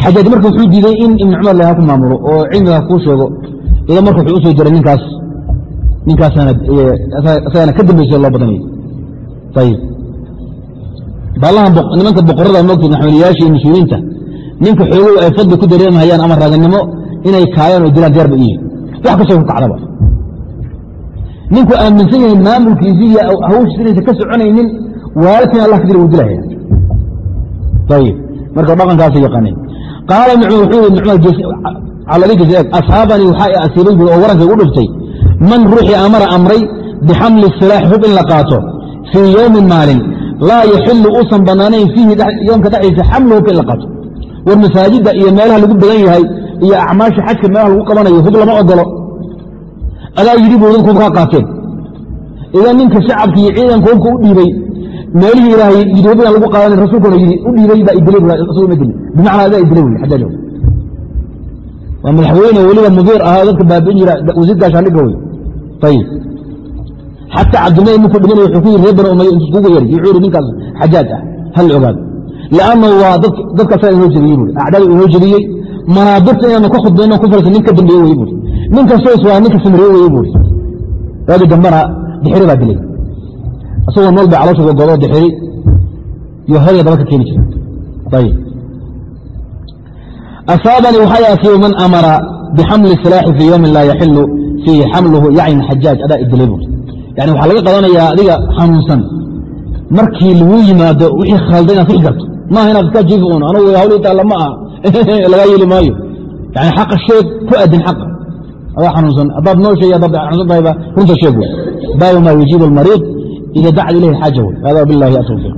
xajaaj marka wuxuu diiday in ibni cumar laha ku maamulo oo cilmiga kuu sheego idan marka wuxuu u soo diray ninkaas ninkaasana isagana ka dambaysa loo badanayay ayib baalahan nimanka boqorada moogta maxameliyaasha iyo mas'uuliyiinta ninka xoogow ay fadli ku dareemahayaan ama raganimo inay kaayaan oo dilaan diyaar ba iyihin wax kastoo ku kacdaba. Ninku aaminsan yahay maamulkiisi iyo hawshiis inaysan ka soconaynin waalidkan allah kadila wuu dilahaya ayib marka dhaqankaasa yaqaaneen. Qaala ibn cumar wuxuu ibn cumar caladigiisa eeg waxaa i asiibay buuri oo warankay ugu dhuftay man ruuxii amara amray bixamli silaax hub in la qaato fii yowmin maalin laa yaxilu uusan bannaanayn fiihi yoomka dhexdiisa xamlu hubka in la qaato war masaajidda iyo meelaha lagu badan yahay iyo acmaasha xajka meelaha lagu qabanayo hub lama ogolo adaa yidhi buu dadku kaa qaateen idan ninka shacabka iyo ciidanka hubka u dhiibay meelihii ilaahay yidhi hub inaan lagu qaadanin rasuulkuna yidhi u dhiibay baa idilay dilin bimacnaa adaa idilay wey waa madaxweyne weliba mudiir ahaa dadka baabi'in jira wasiir gaashaandhigga wey ayib xataa cabdilmay markuu dhimanay wuxuu ku yiri reer bani umaya intu iskugu yeeray wuxuu yidhi ninkaas xajaaj ah hal ogaado liannahu waa dadka asaga inoo jebiyey buuri acdaada inoo jebiyey manaadirta inaanu ka khudbayno ku falsan nin ka dambeeye weye buuri nin kastoo is waa ninka samriye weye buuri waagi dambana dixiri baa dilay isagoo nool bay caloosha gogodoo dixiri iyo horiya daba ka keeni jira ayib asaabanii waxaa asiibay man amara bixamli silaaxi fii yowmin laa yaxilu fiihi xamluhu yacni xajaaj adaa idilay buuri yani waxaa laga qadanayaa adiga xanuunsan. Markii lagu yimaado wixii khalda inaad sixi karto. Maaha inaad iska jiifi un anugu hawlii taalla ma aha. Lagaa yeeli maayo. Yani xaqa sheeg ku adin xaqa. Adaa xanuunsan haddaad noo sheeg haddaad xanuunsan tahayba runta sheeg baabu maa yujiibu almariid ida dacad ilayhi xaaja wey hada billahi atawfiiq